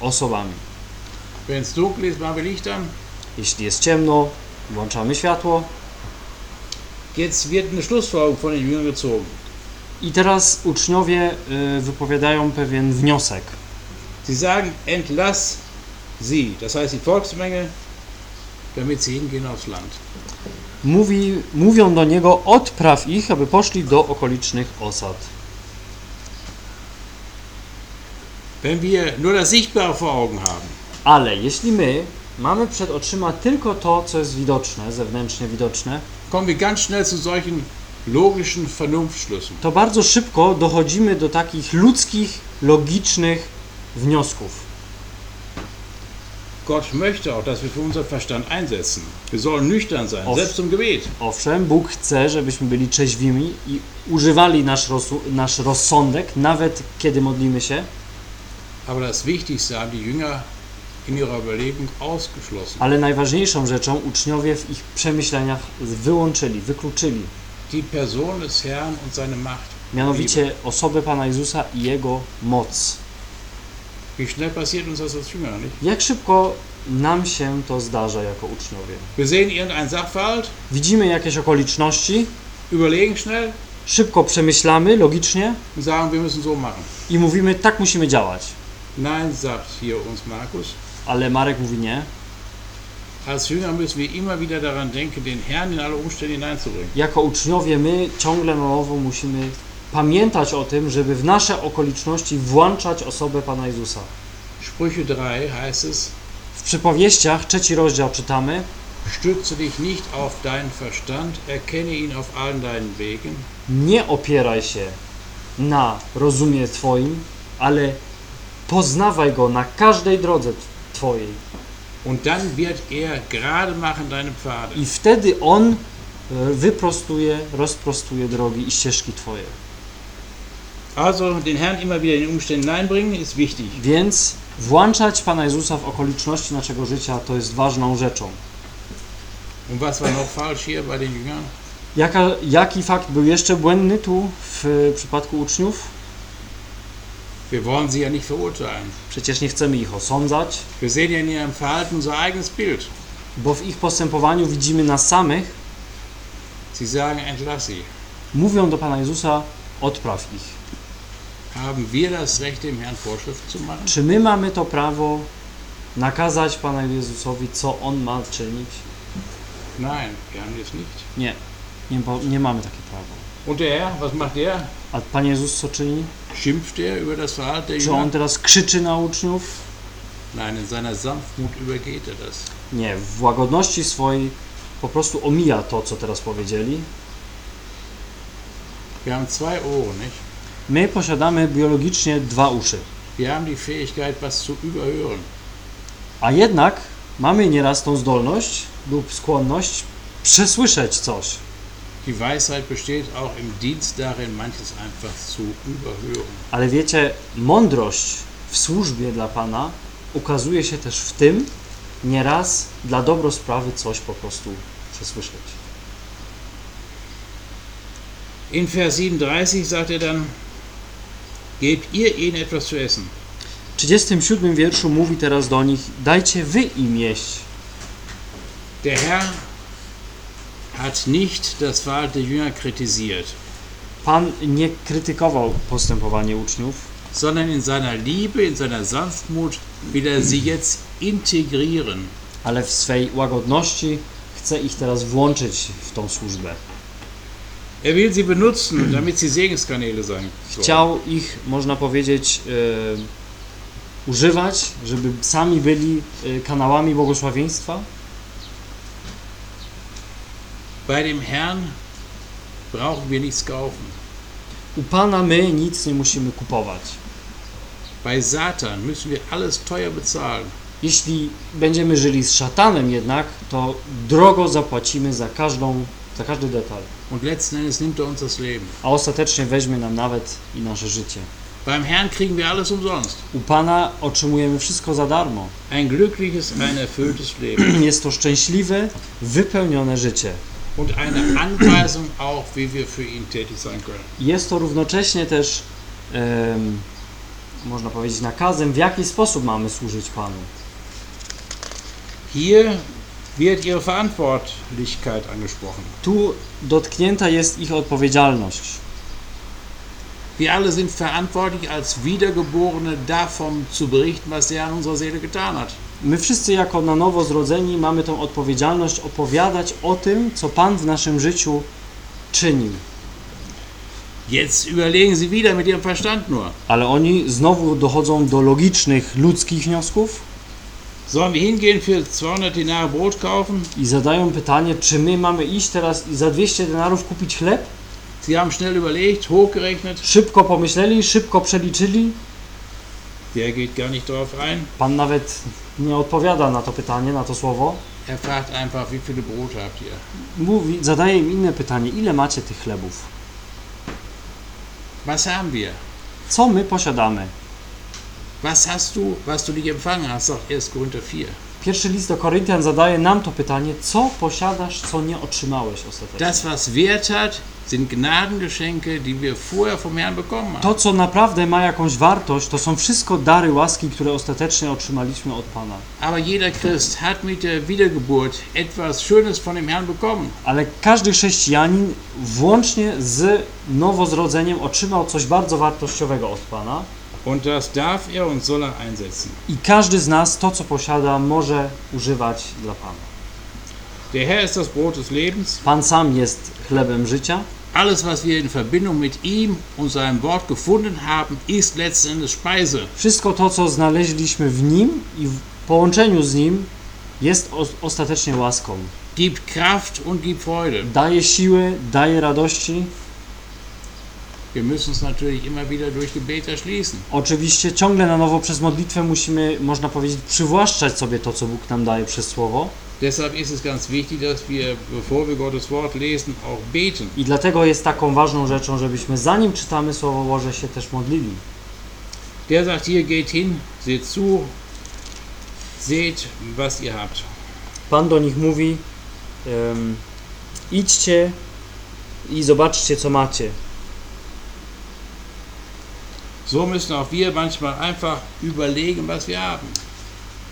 osobami. Wenn es dunkel ist, machen wir Licht an. Jeśli jest ciemno, włączamy światło. Jetzt wird eine Schlussfolgerung von den Jüngern gezogen. I teraz uczniowie e, wypowiadają pewien wniosek. Sie sagen, entlass sie, das heißt die Volksmenge, damit sie hingehen aufs Land. Mówi, mówią do niego, odpraw ich, aby poszli do okolicznych osad. Wenn wir nur das Sichtbare vor Augen haben, Ale jeśli my mamy przed oczyma tylko to, co jest widoczne, zewnętrznie widoczne, kommen wir ganz schnell zu solchen logischen Vernunftschlüssen. to bardzo szybko dochodzimy do takich ludzkich, logicznych wniosków. Gott möchte auch, dass wir für unseren Verstand einsetzen. Wir sollen nüchtern sein, Oft. selbst zum Gebet. Owszem, Bóg chce, żebyśmy byli trzeźwimi i używali nasz, rosu, nasz rozsądek, nawet kiedy modlimy się, Aber das Wichtigste haben die Jünger in ihrer Überlegung ausgeschlossen. ale najważniejszą rzeczą uczniowie w ich przemyśleniach wyłączyli, wykluczyli. Die Person des Herrn und seine Macht. Mianowicie osobę Pana Jezusa i Jego moc. Wie schnell passiert uns das als Jünger, nicht? Jak szybko nam się to zdarza jako uczniowie? Wir sehen irgendeinen Sachverhalt, Widzimy jakieś okoliczności, überlegen schnell szybko przemyślamy logicznie und sagen, wir müssen so machen. i mówimy, tak musimy działać. Nein, sagt hier uns Markus. Ale Marek mówi nie. Als Jünger müssen wir immer wieder daran denken, den Herrn in alle Umstände hineinzubringen. Jako uczniowie my ciągle na nowo musimy pamiętać o tym, żeby w nasze okoliczności włączać osobę Pana Jezusa. Sprüche 3 heißt es, W przypowieściach, trzeci rozdział czytamy, Stütze dich nicht auf deinen Verstand, erkenne ihn auf allen deinen Wegen. nie opieraj się na rozumie Twoim, ale poznawaj Go na każdej drodze Twojej. Und dann wird er gerade machen deine Pfade. I wtedy On e, wyprostuje, rozprostuje drogi i ścieżki Twoje. Also den Herrn immer wieder in die Umstände hineinbringen, ist wichtig. Więc włączać Pana Jezusa w okoliczności naszego życia to jest ważną rzeczą. Und was war noch falsch hier bei den Jüngern? Jaka, jaki fakt był jeszcze błędny tu w przypadku uczniów? Wir wollen sie ja nicht verurteilen. Przecież nie chcemy ich osądzać, Wir sehen ja in ihrem Verhalten unser eigenes Bild. bo w ich postępowaniu widzimy nas samych. Sie sagen, entlass sie. Mówią do Pana Jezusa, odpraw ich. Czy my mamy to prawo nakazać Pana Jezusowi, co On ma czynić? Nein, wir haben es nicht. Nie, nie, nie mamy takie prawo. Und Herr, was macht er? A Pan Jezus co czyni? Schimpft er über das Verhalten der Czy On teraz krzyczy na uczniów? Nein, in seiner Sanftmut übergeht er das. Nie, w łagodności swojej po prostu omija to, co teraz powiedzieli. Wir haben zwei Ohren, nicht? My posiadamy biologicznie dwa uszy, Wir haben die Fähigkeit, was zu überhören. a jednak mamy nieraz tą zdolność lub skłonność przesłyszeć coś. Die Weisheit besteht auch im Dienst darin, manches einfach zu überhören. Ale wiecie, mądrość w służbie dla Pana ukazuje się też w tym, nieraz dla dobro sprawy coś po prostu przesłyszeć. In Vers 37 sagt er dann, gebt ihr ihnen etwas zu essen. W 37 wierszu mówi teraz do nich, dajcie wy im jeść. Der Herr hat nicht das Verhalten der Jünger kritisiert, Pan nie krytykował postępowanie uczniów, sondern in seiner Liebe, in seiner Sanftmut will er sie jetzt integrieren. ale w swej łagodności chce ich teraz włączyć w tą służbę. Er will sie benutzen, damit sie Segenskanäle sein. Chciał ich, można powiedzieć, e, używać, żeby sami byli e, kanałami błogosławieństwa. Bei dem Herrn brauchen wir nichts kaufen. U Pana my nic nie musimy kupować. Bei Satan müssen wir alles teuer bezahlen. Jeśli będziemy żyli z szatanem jednak, to drogo zapłacimy za każdą, za każdy detal. Und letzten Endes nimmt er uns das Leben. A ostatecznie weźmie nam nawet i nasze życie. Beim Herrn kriegen wir alles umsonst. U Pana otrzymujemy wszystko za darmo. Ein glückliches, ein erfülltes Leben. Jest to szczęśliwe, wypełnione życie. Und eine Anweisung auch, wie wir für ihn tätig sein können. Jest to równocześnie też, em, można powiedzieć, nakazem, w jaki sposób mamy służyć Panu. Hier wird ihre Verantwortlichkeit angesprochen. Tu dotknięta jest ich odpowiedzialność. Wir alle sind verantwortlich, als Wiedergeborene davon zu berichten, was der Herr in unserer Seele getan hat. My wszyscy jako na nowo zrodzeni mamy tą odpowiedzialność opowiadać o tym, co Pan w naszym życiu czynił. Jetzt überlegen sie wieder mit ihrem Verstand nur. Ale oni znowu dochodzą do logicznych ludzkich wniosków Sollen wir hingehen für 200 Dinare Brot kaufen? i zadają pytanie, czy my mamy iść teraz i za 200 denarów kupić chleb? Sie haben schnell überlegt, hochgerechnet. Szybko pomyśleli, szybko przeliczyli. Der geht gar nicht darauf ein. Pan nawet nie odpowiada na to pytanie, na to słowo. Er fragt einfach, wie viele Brote habt ihr? Mówi, zadaje im inne pytanie, ile macie tych chlebów? Was haben wir? Co my posiadamy? Was hast du, was du nicht empfangen hast? Sagt 1. Korinther 4. Pierwszy list do Koryntian zadaje nam to pytanie, co posiadasz, co nie otrzymałeś ostatecznie. Das, was Wert hat, sind Gnadengeschenke, die wir vorher vom Herrn bekommen haben. To, co naprawdę ma jakąś wartość, to są wszystko dary łaski, które ostatecznie otrzymaliśmy od Pana. Aber jeder Christ hat mit der Wiedergeburt etwas Schönes von dem Herrn bekommen. Ale każdy chrześcijanin, włącznie z nowozrodzeniem, otrzymał coś bardzo wartościowego od Pana. Und das darf er und soll er einsetzen. I każdy z nas to, co posiada, może używać dla Pana. Der Herr ist das Brot des Lebens. Pan sam jest chlebem życia. Alles, was wir in Verbindung mit ihm und seinem Wort gefunden haben, ist letzten Endes Speise. Wszystko to, co znaleźliśmy w Nim i w połączeniu z Nim, jest ostatecznie łaską. Gibt Kraft und gibt Freude. Daje siły, daje radości. Wir müssen uns natürlich immer wieder durch Gebet erschließen. Oczywiście ciągle na nowo przez modlitwę musimy, można powiedzieć, przywłaszczać sobie to, co Bóg nam daje przez Słowo. Deshalb ist es ganz wichtig, dass wir, bevor wir Gottes Wort lesen, auch beten. I dlatego jest taką ważną rzeczą, żebyśmy zanim czytamy Słowo Boże się też modlili. Der sagt hier, geht hin, seht zu, seht, was ihr habt. Pan do nich mówi: em, idźcie i zobaczcie, co macie. So müssen auch wir manchmal einfach überlegen, was wir haben.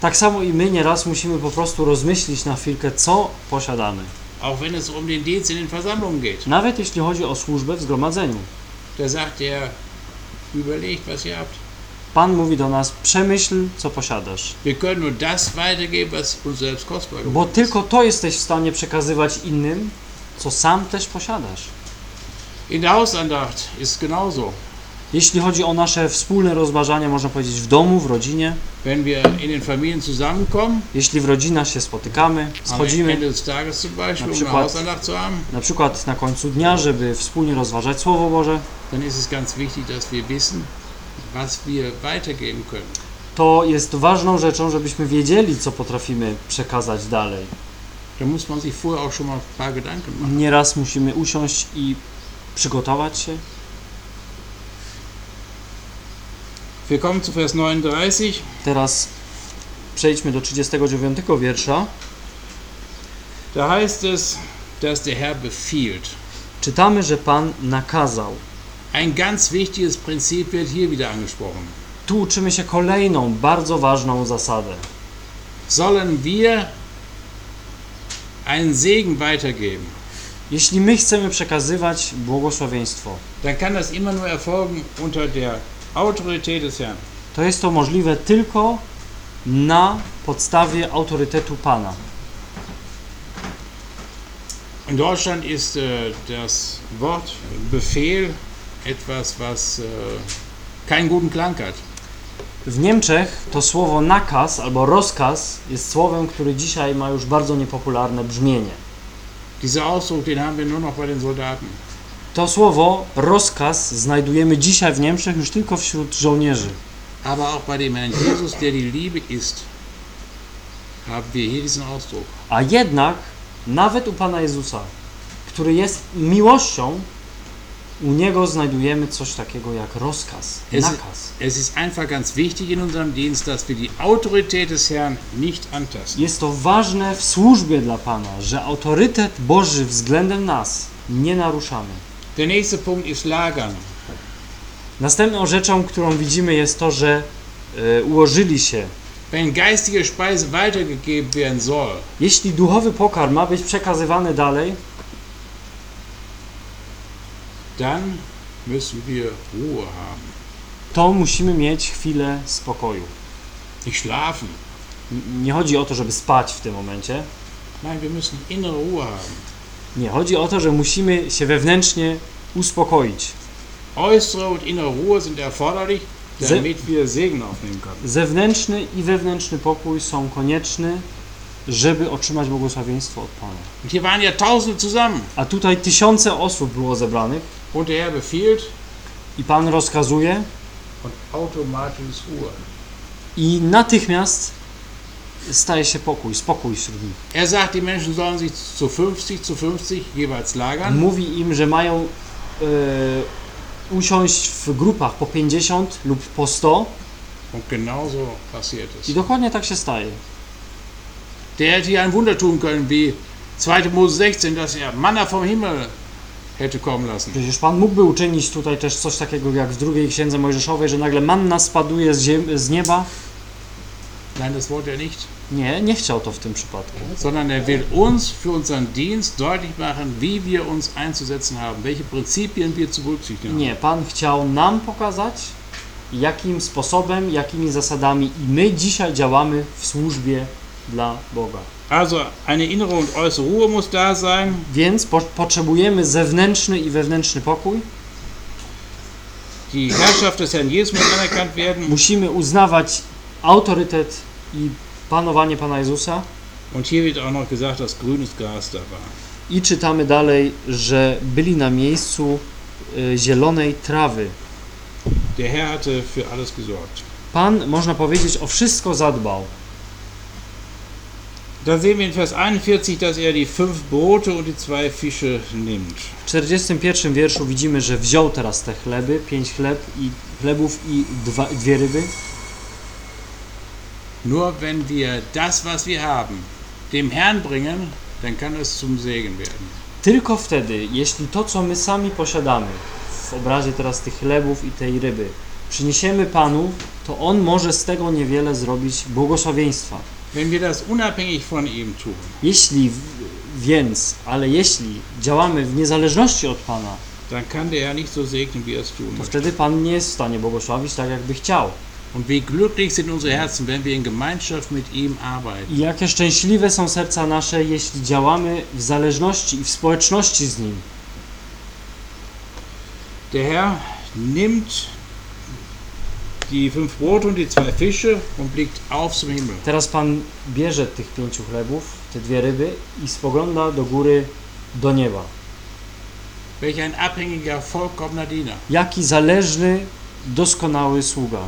Tak samo i my nieraz musimy po prostu rozmyślić na chwilkę, co posiadamy. Auch wenn es um den Dienst in den Versammlungen geht. Nawet jeśli chodzi o służbę w zgromadzeniu. Da sagt er, überlegt, was ihr habt. Pan mówi do nas: przemyśl, co posiadasz. Wir können nur das weitergeben, was uns selbst kostbar Bo tylko to jesteś w stanie przekazywać innym, co sam też posiadasz. In der Hausandacht ist genauso. Jeśli chodzi o nasze wspólne rozważania, można powiedzieć w domu, w rodzinie, Wenn wir in den Familien zusammenkommen, jeśli w rodzinach się spotykamy, am schodzimy, Na um przykład- na przykład na końcu dnia, żeby wspólnie rozważać Słowo Boże, dann ist es ganz wichtig, dass wir wissen, was wir weitergeben können. to jest ważną rzeczą, żebyśmy wiedzieli, co potrafimy przekazać dalej. Da muss man sich vorher auch schon mal ein paar Gedanken machen. Nieraz musimy usiąść i przygotować się. Wir kommen zu Vers 39. Teraz przejdźmy do 39 wiersza. Da heißt es, dass der Herr befiehlt. Czytamy, że Pan nakazał. Ein ganz wichtiges Prinzip wird hier wieder angesprochen. Tu uczymy się kolejną bardzo ważną zasadę. Sollen wir einen Segen weitergeben, Jeśli my chcemy przekazywać błogosławieństwo, dann kann das immer nur erfolgen unter der Autorität des Herrn. to jest to możliwe tylko na podstawie autorytetu Pana. In Deutschland ist äh, das Wort Befehl etwas, was äh, keinen guten Klang hat. W Niemczech to słowo nakaz albo rozkaz jest słowem, który dzisiaj ma już bardzo niepopularne brzmienie. Dieser Ausdruck, den haben wir nur noch bei den Soldaten. To słowo rozkaz znajdujemy dzisiaj w Niemczech już tylko wśród żołnierzy. Aber auch bei dem Herrn Jesus, der die Liebe ist, haben wir hier diesen Ausdruck. A jednak nawet u Pana Jezusa, który jest miłością, u Niego znajdujemy coś takiego jak rozkaz, Es, nakaz. es ist einfach ganz wichtig in unserem Dienst, dass wir die Autorität des Herrn nicht antasten. Jest to ważne w służbie dla Pana, że autorytet Boży względem nas nie naruszamy. Der nächste Punkt ist Lagern. Następną rzeczą, którą widzimy jest to, że e, ułożyli się. Wenn geistige Speise weitergegeben werden soll, Jeśli duchowy pokarm ma być przekazywany dalej, dann müssen wir Ruhe haben. to musimy mieć chwilę spokoju. Nicht schlafen. Nie chodzi o to, żeby spać w tym momencie. Nein, wir müssen innere Ruhe haben. Nie, chodzi o to, że musimy się wewnętrznie uspokoić. Äußere und innere Ruhe sind erforderlich, damit wir Segen aufnehmen können. Zewnętrzny i wewnętrzny pokój są konieczne, żeby otrzymać błogosławieństwo od Pana. Und hier waren ja Tausende zusammen. A tutaj tysiące osób było zebranych Und der Herr befiehlt i Pan rozkazuje und automatisch Ruhe. i natychmiast staje się pokój, spokój wśród nich. Er sagt, die Menschen sollen sich zu 50, zu 50 jeweils lagern. Mówi im, że mają e, usiąść w grupach po 50 lub po 100 Und genauso passiert es. i dokładnie tak się staje. Der hätte hier ein Wunder tun können, wie 2. Mose 16, dass er Manna vom Himmel hätte kommen lassen. Przecież Pan mógłby uczynić tutaj też coś takiego jak w drugiej księdze Mojżeszowej, że nagle manna spaduje z, z nieba. Nein, das wollte er nicht. Nie, nie chciał to w tym przypadku. Sondern er will uns für unseren Dienst deutlich machen, wie wir uns einzusetzen haben, welche Prinzipien wir zu berücksichtigen haben. Nie, Pan chciał nam pokazać, jakim sposobem, jakimi zasadami i my dzisiaj działamy w służbie dla Boga. Also eine innere und äußere Ruhe muss da sein. Więc po, potrzebujemy zewnętrzny i wewnętrzny pokój. Die Herrschaft des Herrn Jesus muss anerkannt werden. Musimy uznawać autorytet i panowanie Pana Jezusa. Und hier wird auch noch gesagt, dass grünes Gras da war. I czytamy dalej, że byli na miejscu y, zielonej trawy. Der Herr hatte für alles gesorgt. Pan, można powiedzieć, o wszystko zadbał. Da sehen wir in Vers 41, dass er die fünf Brote und die zwei Fische nimmt. W 41 wierszu widzimy, że wziął teraz te chleby, pięć chleb i chlebów i dwa, dwie ryby. Nur wenn wir das, was wir haben, dem Herrn bringen, dann kann es zum Segen werden. Tylko wtedy, jeśli to, co my sami posiadamy, w obrazie teraz tych chlebów i tej ryby, przyniesiemy Panu, to On może z tego niewiele zrobić błogosławieństwa. Wenn wir das unabhängig von ihm tun, Jeśli więc, ale jeśli działamy w niezależności od Pana, dann kann der nicht so segnen, wie er es tun to wtedy Pan nie jest w stanie błogosławić tak, jakby chciał. Und wie glücklich sind unsere Herzen, wenn wir in Gemeinschaft mit ihm arbeiten. I jakie szczęśliwe są serca nasze, jeśli działamy w zależności i w społeczności z Nim. Der Herr nimmt die fünf Brote und die zwei Fische und blickt auf zum Himmel. Teraz Pan bierze tych pięciu chlebów, te dwie ryby i spogląda do góry, do nieba. Welch ein abhängiger, vollkommener Diener. Jaki zależny, doskonały sługa.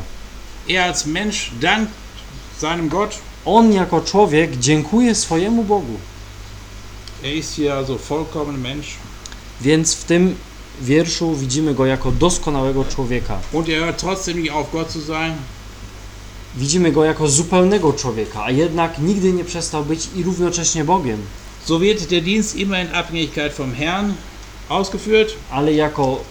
Er als Mensch dankt seinem Gott. On jako człowiek dziękuje swojemu Bogu. Er ist hier also vollkommen Mensch. Więc w tym wierszu widzimy go jako doskonałego człowieka. Und er hört trotzdem nicht auf, Gott zu sein. Widzimy go jako zupełnego człowieka, a jednak nigdy nie przestał być i równocześnie Bogiem. So wird der Dienst immer in Abhängigkeit vom Herrn ausgeführt. ale jako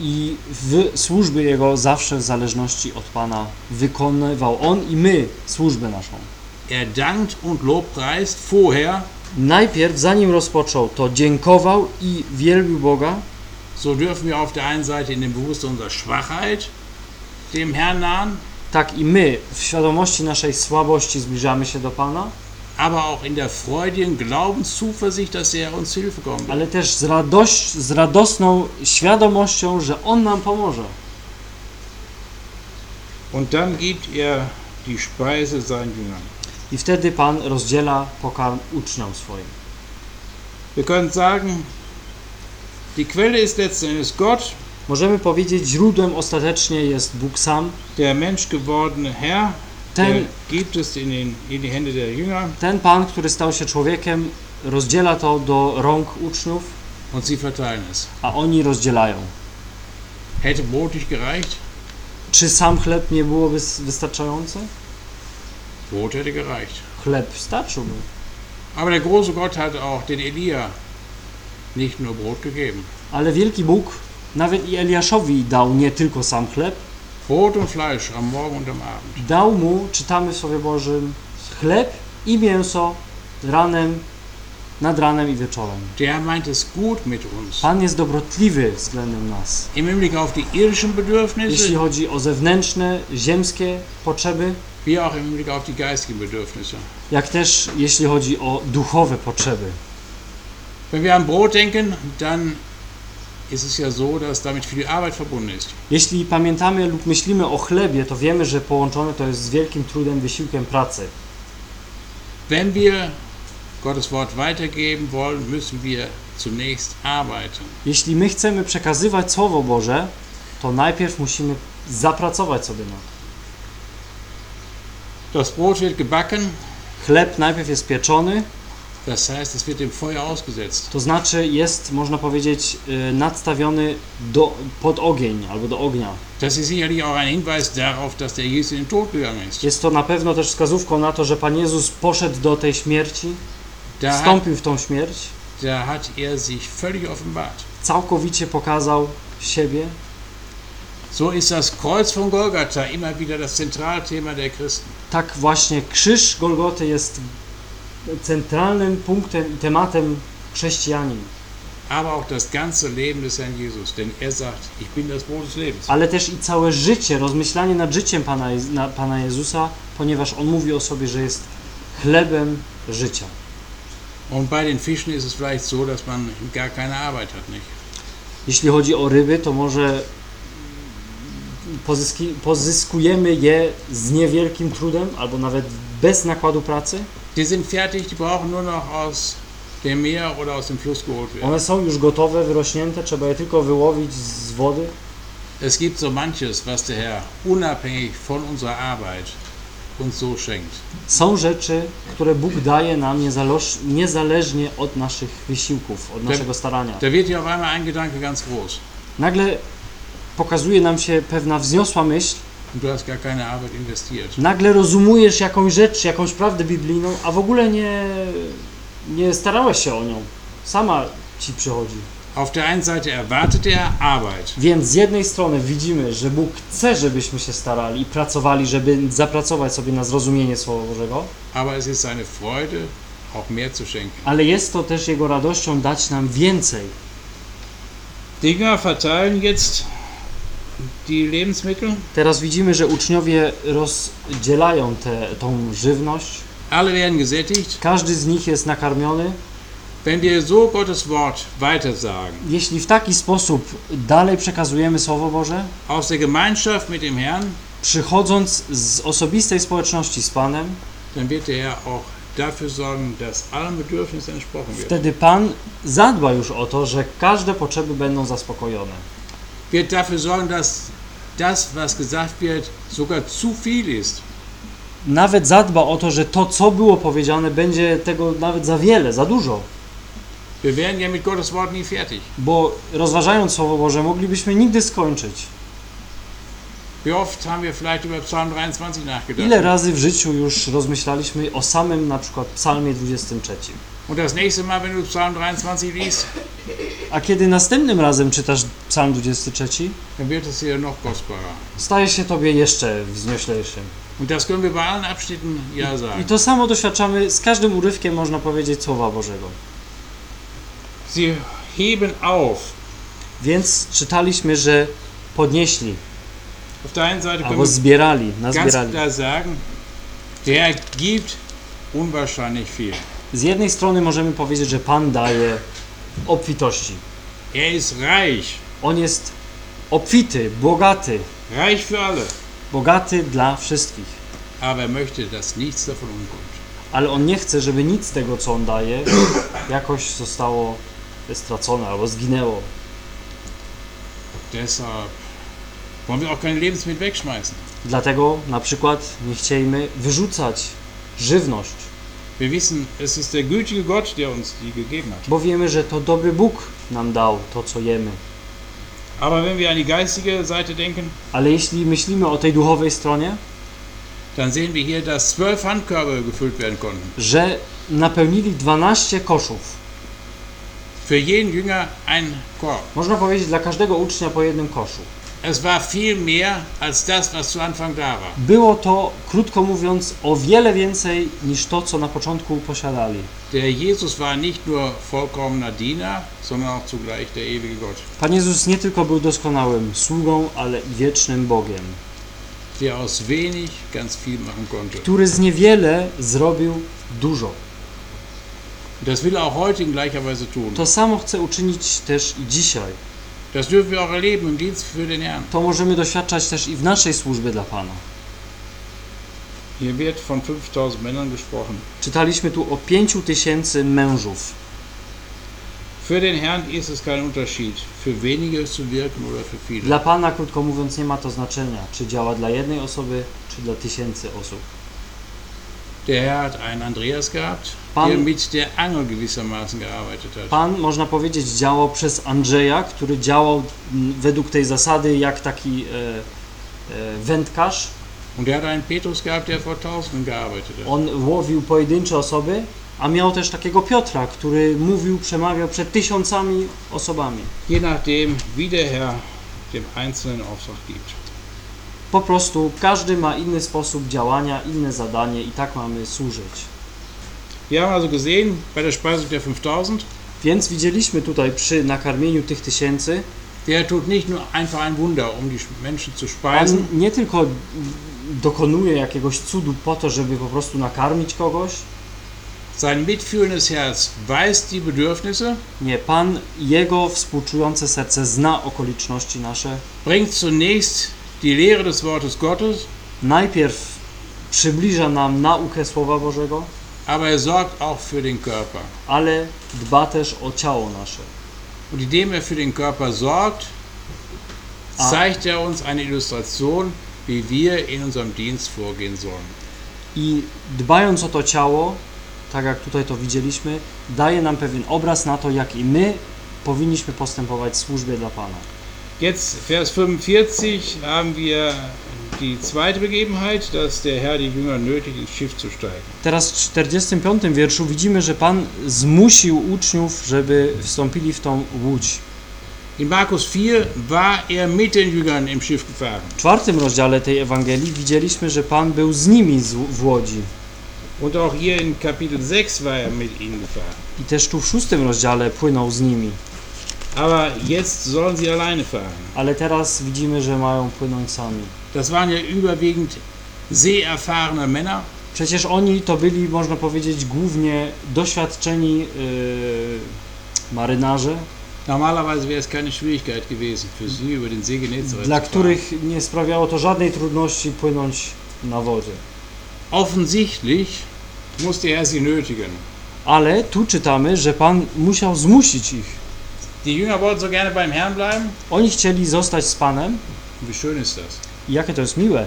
i w służbie Jego zawsze w zależności od Pana wykonywał On i my służbę naszą. Er dankt und lobpreist vorher. Najpierw, zanim rozpoczął, to dziękował i wielbił Boga, So dürfen wir auf der einen Seite in dem Bewusstsein unserer Schwachheit dem Herrn nahen, tak i my w świadomości naszej słabości zbliżamy się do Pana, aber auch in der freudigen Glaubenszuversicht, dass er uns Hilfe kommt. ale też z, radość, z radosną świadomością, że On nam pomoże. Und dann gibt er die Speise seinen Jüngern. I wtedy Pan rozdziela pokarm uczniom swoim. Wir können sagen, die Quelle ist letzten Endes Gott, Możemy powiedzieć, źródłem ostatecznie jest Bóg sam, der menschgewordene Herr, der ten, gibt es in, den, in die Hände der Jünger ten Pan, który stał się człowiekiem, rozdziela to do rąk uczniów, und sie verteilen es. a oni rozdzielają. Hätte Brot nicht gereicht? Czy sam chleb nie byłoby s- wystarczający? Brot hätte gereicht. Chleb starczyłby. Aber der große Gott hat auch den Elia nicht nur Brot gegeben. Ale wielki Bóg nawet i Eliaszowi dał nie tylko sam chleb, Brot und Fleisch am Morgen und am Abend. dał mu, czytamy w Słowie Bożym, chleb i mięso ranem, nad ranem i wieczorem. Der meint es gut mit uns. Pan jest dobrotliwy względem nas. Im Hinblick auf die irdischen Jeśli Bedürfnisse, chodzi o zewnętrzne, ziemskie potrzeby, wie auch im Hinblick auf die geistigen Bedürfnisse. jak też jeśli chodzi o duchowe potrzeby. Wenn wir an Brot denken, dann ist es ja so, dass damit viel Arbeit verbunden ist. Jeśli pamiętamy lub myślimy o chlebie, to wiemy, że połączone to jest z wielkim trudem, wysiłkiem pracy. Wenn wir Gottes Wort weitergeben wollen, müssen wir zunächst arbeiten. Jeśli my chcemy przekazywać Słowo Boże, to najpierw musimy zapracować sobie na to. Das Brot wird gebacken, Chleb najpierw jest pieczony, das heißt, es wird dem Feuer ausgesetzt. to znaczy jest, można powiedzieć, y, nadstawiony do, pod ogień albo do ognia. Das ist sicherlich auch ein Hinweis darauf, dass der Jesus in den Tod gegangen ist. Jest to na pewno też wskazówką na to, że Pan Jezus poszedł do tej śmierci, Da hat, wstąpił w tą śmierć, da hat er sich völlig offenbart. całkowicie pokazał siebie. So ist das Kreuz von Golgatha immer wieder das Zentralthema der Christen. Tak właśnie krzyż Golgoty jest centralnym punktem i tematem chrześcijanin. aber auch das ganze Leben des Herrn Jesus. Denn er sagt, ich bin das Brot des Lebens. ale też i całe życie, rozmyślanie nad życiem Pana, na, Pana Jezusa, ponieważ On mówi o sobie, że jest chlebem życia. Und bei den Fischen ist es vielleicht so, dass man gar keine Arbeit hat, nicht? Jeśli chodzi o ryby, to może pozyski, pozyskujemy je z niewielkim trudem, albo nawet bez nakładu pracy. Die sind fertig, die brauchen nur noch aus dem Meer oder aus dem Fluss geholt werden. One są już gotowe, wyrośnięte, trzeba je tylko wyłowić z wody. Es gibt so manches, was der Herr unabhängig von unserer Arbeit uns so schenkt. Są rzeczy, które Bóg daje nam niezależ, niezależnie od naszych wysiłków, od naszego starania. Da wird ja auf einmal ein Gedanke ganz groß. Nagle pokazuje nam się pewna wzniosła myśl, Und du hast gar keine Arbeit investiert. nagle rozumujesz jakąś rzecz, jakąś prawdę biblijną, a w ogóle nie, nie starałeś się o nią. Sama ci przychodzi. Auf der einen Seite erwartet er Arbeit. Więc z jednej strony widzimy, że Bóg chce, żebyśmy się starali i pracowali, żeby zapracować sobie na zrozumienie Słowa Bożego, Aber es ist seine Freude, auch mehr zu schenken. ale jest to też Jego radością dać nam więcej. Die Jünger verteilen jetzt die Lebensmittel. Teraz widzimy, że uczniowie rozdzielają tę tą żywność. Alle werden gesättigt. Każdy z nich jest nakarmiony. Wenn wir so Gottes Wort weitersagen, Jeśli w taki sposób dalej przekazujemy Słowo Boże, aus der Gemeinschaft mit dem Herrn, przychodząc z osobistej społeczności z Panem, dann wird der Herr auch dafür sorgen, dass allen Bedürfnissen entsprochen wird. wtedy Pan zadba już o to, że każde potrzeby będą zaspokojone. Wird dafür sorgen, dass das, was gesagt wird, sogar zu viel ist. Nawet zadba o to, że to, co było powiedziane, będzie tego nawet za wiele, za dużo. Wir werden ja mit Gottes Wort nie fertig. Bo rozważając Słowo Boże, moglibyśmy nigdy skończyć. Wie oft haben wir vielleicht über Psalm 23 nachgedacht? Ile razy w życiu już rozmyślaliśmy o samym na przykład Psalmie 23. Und das nächste Mal, wenn du Psalm 23 liest, A kiedy następnym razem czytasz Psalm 23, dann wird es dir noch kostbarer. staje się Tobie jeszcze wznioślejszym. Und das können wir bei allen Abschnitten ja I sagen. to samo doświadczamy z każdym urywkiem, można powiedzieć, Słowa Bożego. Sie heben auf. Więc czytaliśmy, że podnieśli Auf der einen Seite können albo wir zbierali, ganz klar sagen, der gibt unwahrscheinlich viel. Z jednej strony możemy powiedzieć, że Pan daje obfitości. Er ist reich, On jest obfity, bogaty, reich für alle. bogaty dla wszystkich. Aber er möchte, dass nichts davon umkommt. Ale On nie chce, żeby nic z tego, co On daje, jakoś zostało stracone albo zginęło. Deshalb wollen wir auch keine Lebensmittel wegschmeißen. Dlatego na przykład nie chcielibyśmy wyrzucać żywność, Wir wissen, es ist der gütige Gott, der uns die gegeben hat. bo wiemy, że to dobry Bóg nam dał to, co jemy. Aber wenn wir an die geistige Seite denken, Ale jeśli myślimy o tej duchowej stronie, dann sehen wir hier, dass zwölf Handkörbe gefüllt werden konnten. że napełnili 12 koszów. Für jeden Jünger ein Korb. Można powiedzieć dla każdego ucznia po jednym koszu. Es war viel mehr als das, was zu Anfang da war. Było to, krótko mówiąc, o wiele więcej niż to, co na początku posiadali. Der Jesus war nicht nur vollkommener Diener, sondern auch zugleich der ewige Gott, Pan Jezus nie tylko był doskonałym sługą, ale i wiecznym Bogiem, der aus wenig ganz viel machen konnte. który z niewiele zrobił dużo. Das will er auch heute in gleicher Weise tun. To samo chce uczynić też i dzisiaj. Das dürfen wir auch erleben im Dienst für den Herrn. To możemy doświadczać też i w naszej służbie dla Pana. Hier wird von 5000 Männern gesprochen. Czytaliśmy tu o pięciu tysięcy mężów. Für den Herrn ist es kein Unterschied, für wenige zu wirken oder für viele. Dla Pana, krótko mówiąc, nie ma to znaczenia, czy działa dla jednej osoby, czy dla tysięcy osób. Der Herr hat einen Andreas gehabt, Der Angel gewissermaßen gearbeitet hat. Pan, można powiedzieć, działał przez Andrzeja, który działał według tej zasady jak taki e, e, wędkarz. Und er hat einen Petrus gehabt, der vor Tausenden gearbeitet hat. On łowił pojedyncze osoby, a miał też takiego Piotra, który mówił, przemawiał przed tysiącami osobami. Je nachdem, wie der Herr dem Einzelnen Auftrag gibt. Po prostu każdy ma inny sposób działania, inne zadanie i tak mamy służyć. Wir haben also gesehen, bei der Speisung der 5000, Więc widzieliśmy tutaj przy nakarmieniu tych tysięcy, der tut nicht nur einfach ein Wunder, um die Menschen zu speisen, On nie tylko dokonuje jakiegoś cudu po to, żeby po prostu nakarmić kogoś. sein mitfühlendes Herz weiß die Bedürfnisse, Nie, Pan, Jego współczujące serce zna okoliczności nasze. bringt zunächst die Lehre des Wortes Gottes, Najpierw przybliża nam naukę Słowa Bożego, aber er sorgt auch für den Körper. ale dba też o ciało nasze. Und indem er für den Körper sorgt, zeigt er uns eine Illustration, wie wir in unserem Dienst vorgehen sollen. I dbając o to ciało, tak jak tutaj to widzieliśmy, daje nam pewien obraz na to, jak i my powinniśmy postępować w służbie dla Pana. Jetzt Vers 45 haben wir die zweite Begebenheit, dass der Herr die Jünger nötigt, ins Schiff zu steigen. Teraz w 45 wierszu widzimy, że Pan zmusił uczniów, żeby wstąpili w tą łódź. In Markus 4 war er mit den Jüngern im Schiff gefahren. W czwartym rozdziale tej Ewangelii widzieliśmy, że Pan był z nimi w łodzi. Und auch hier in Kapitel 6 war er mit ihnen gefahren. I też tu w szóstym rozdziale płynął z nimi. Aber jetzt sollen sie alleine fahren. Ale teraz widzimy, że mają płynąć sami. Das waren ja überwiegend seeerfahrene Männer. Przecież oni to byli, można powiedzieć, głównie doświadczeni yy, marynarze, Normalerweise wäre es keine Schwierigkeit gewesen für sie, über den See Genezareth dla których nie sprawiało to żadnej trudności płynąć na wodzie. Offensichtlich musste er sie nötigen. Ale tu czytamy, że Pan musiał zmusić ich. Die Jünger wollten so gerne beim Herrn bleiben. Oni chcieli zostać z Panem. Wie schön ist das? Jakie to jest miłe.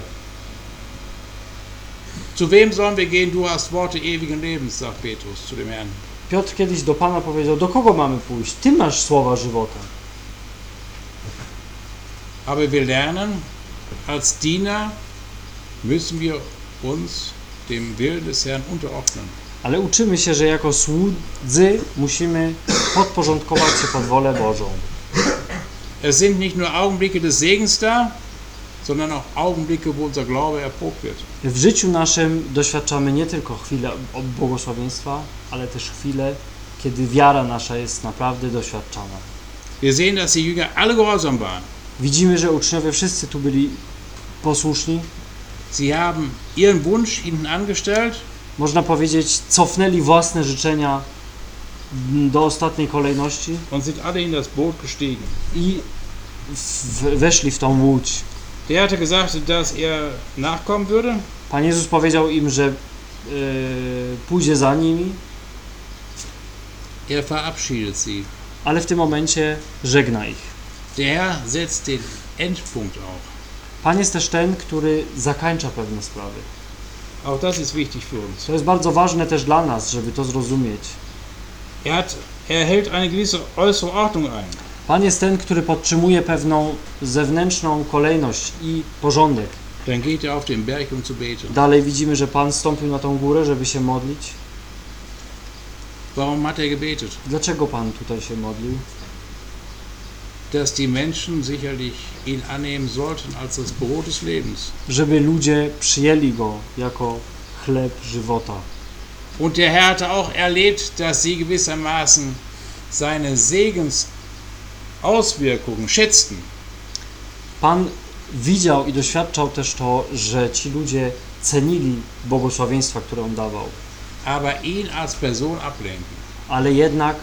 Zu wem sollen wir gehen? Du hast Worte ewigen Lebens, sagt Petrus zu dem Herrn. Piotr kiedyś do Pana powiedział, do kogo mamy pójść? Ty masz słowa żywota. Aber wir lernen, als Diener müssen wir uns dem Willen des Herrn unterordnen. Ale uczymy się, że jako słudzy musimy podporządkować się pod wolę Bożą. Es sind nicht nur Augenblicke des Segens da, sondern auch Augenblicke, wo unser Glaube erprobt wird. W życiu naszym doświadczamy nie tylko chwile błogosławieństwa, ale też chwile, kiedy wiara nasza jest naprawdę doświadczana. Wir sehen, dass die Jünger alle gehorsam waren. Widzimy, że uczniowie wszyscy tu byli posłuszni. Sie haben ihren Wunsch hinten angestellt Można powiedzieć, cofnęli własne życzenia do ostatniej kolejności und sind alle in das Boot gestiegen. i w, weszli w tą łódź. Der hatte gesagt, dass er nachkommen würde. Pan Jezus powiedział im, że e, pójdzie za nimi, Er verabschiedet sie. ale w tym momencie żegna ich. Der setzt den Endpunkt auf. Pan jest też ten, który zakańcza pewne sprawy. Auch das ist wichtig für uns. To jest bardzo ważne też dla nas, żeby to zrozumieć. Er, hat, er hält eine gewisse äußere Ordnung ein. Pan jest ten, który podtrzymuje pewną zewnętrzną kolejność i porządek. Dann geht er auf den Berg, um zu beten. Dalej widzimy, że Pan stąpił na tą górę, żeby się modlić. Warum hat er gebetet? Dlaczego Pan tutaj się modlił? Dass die Menschen sicherlich ihn annehmen sollten als das Brot des Lebens. Żeby ludzie przyjęli Go jako chleb żywota. Und der Herr hatte auch erlebt, dass sie gewissermaßen seine Segensauswirkungen schätzten. Pan widział i doświadczał też to, że ci ludzie cenili błogosławieństwa, które On dawał. aber ihn als Person ablenken. ale jednak,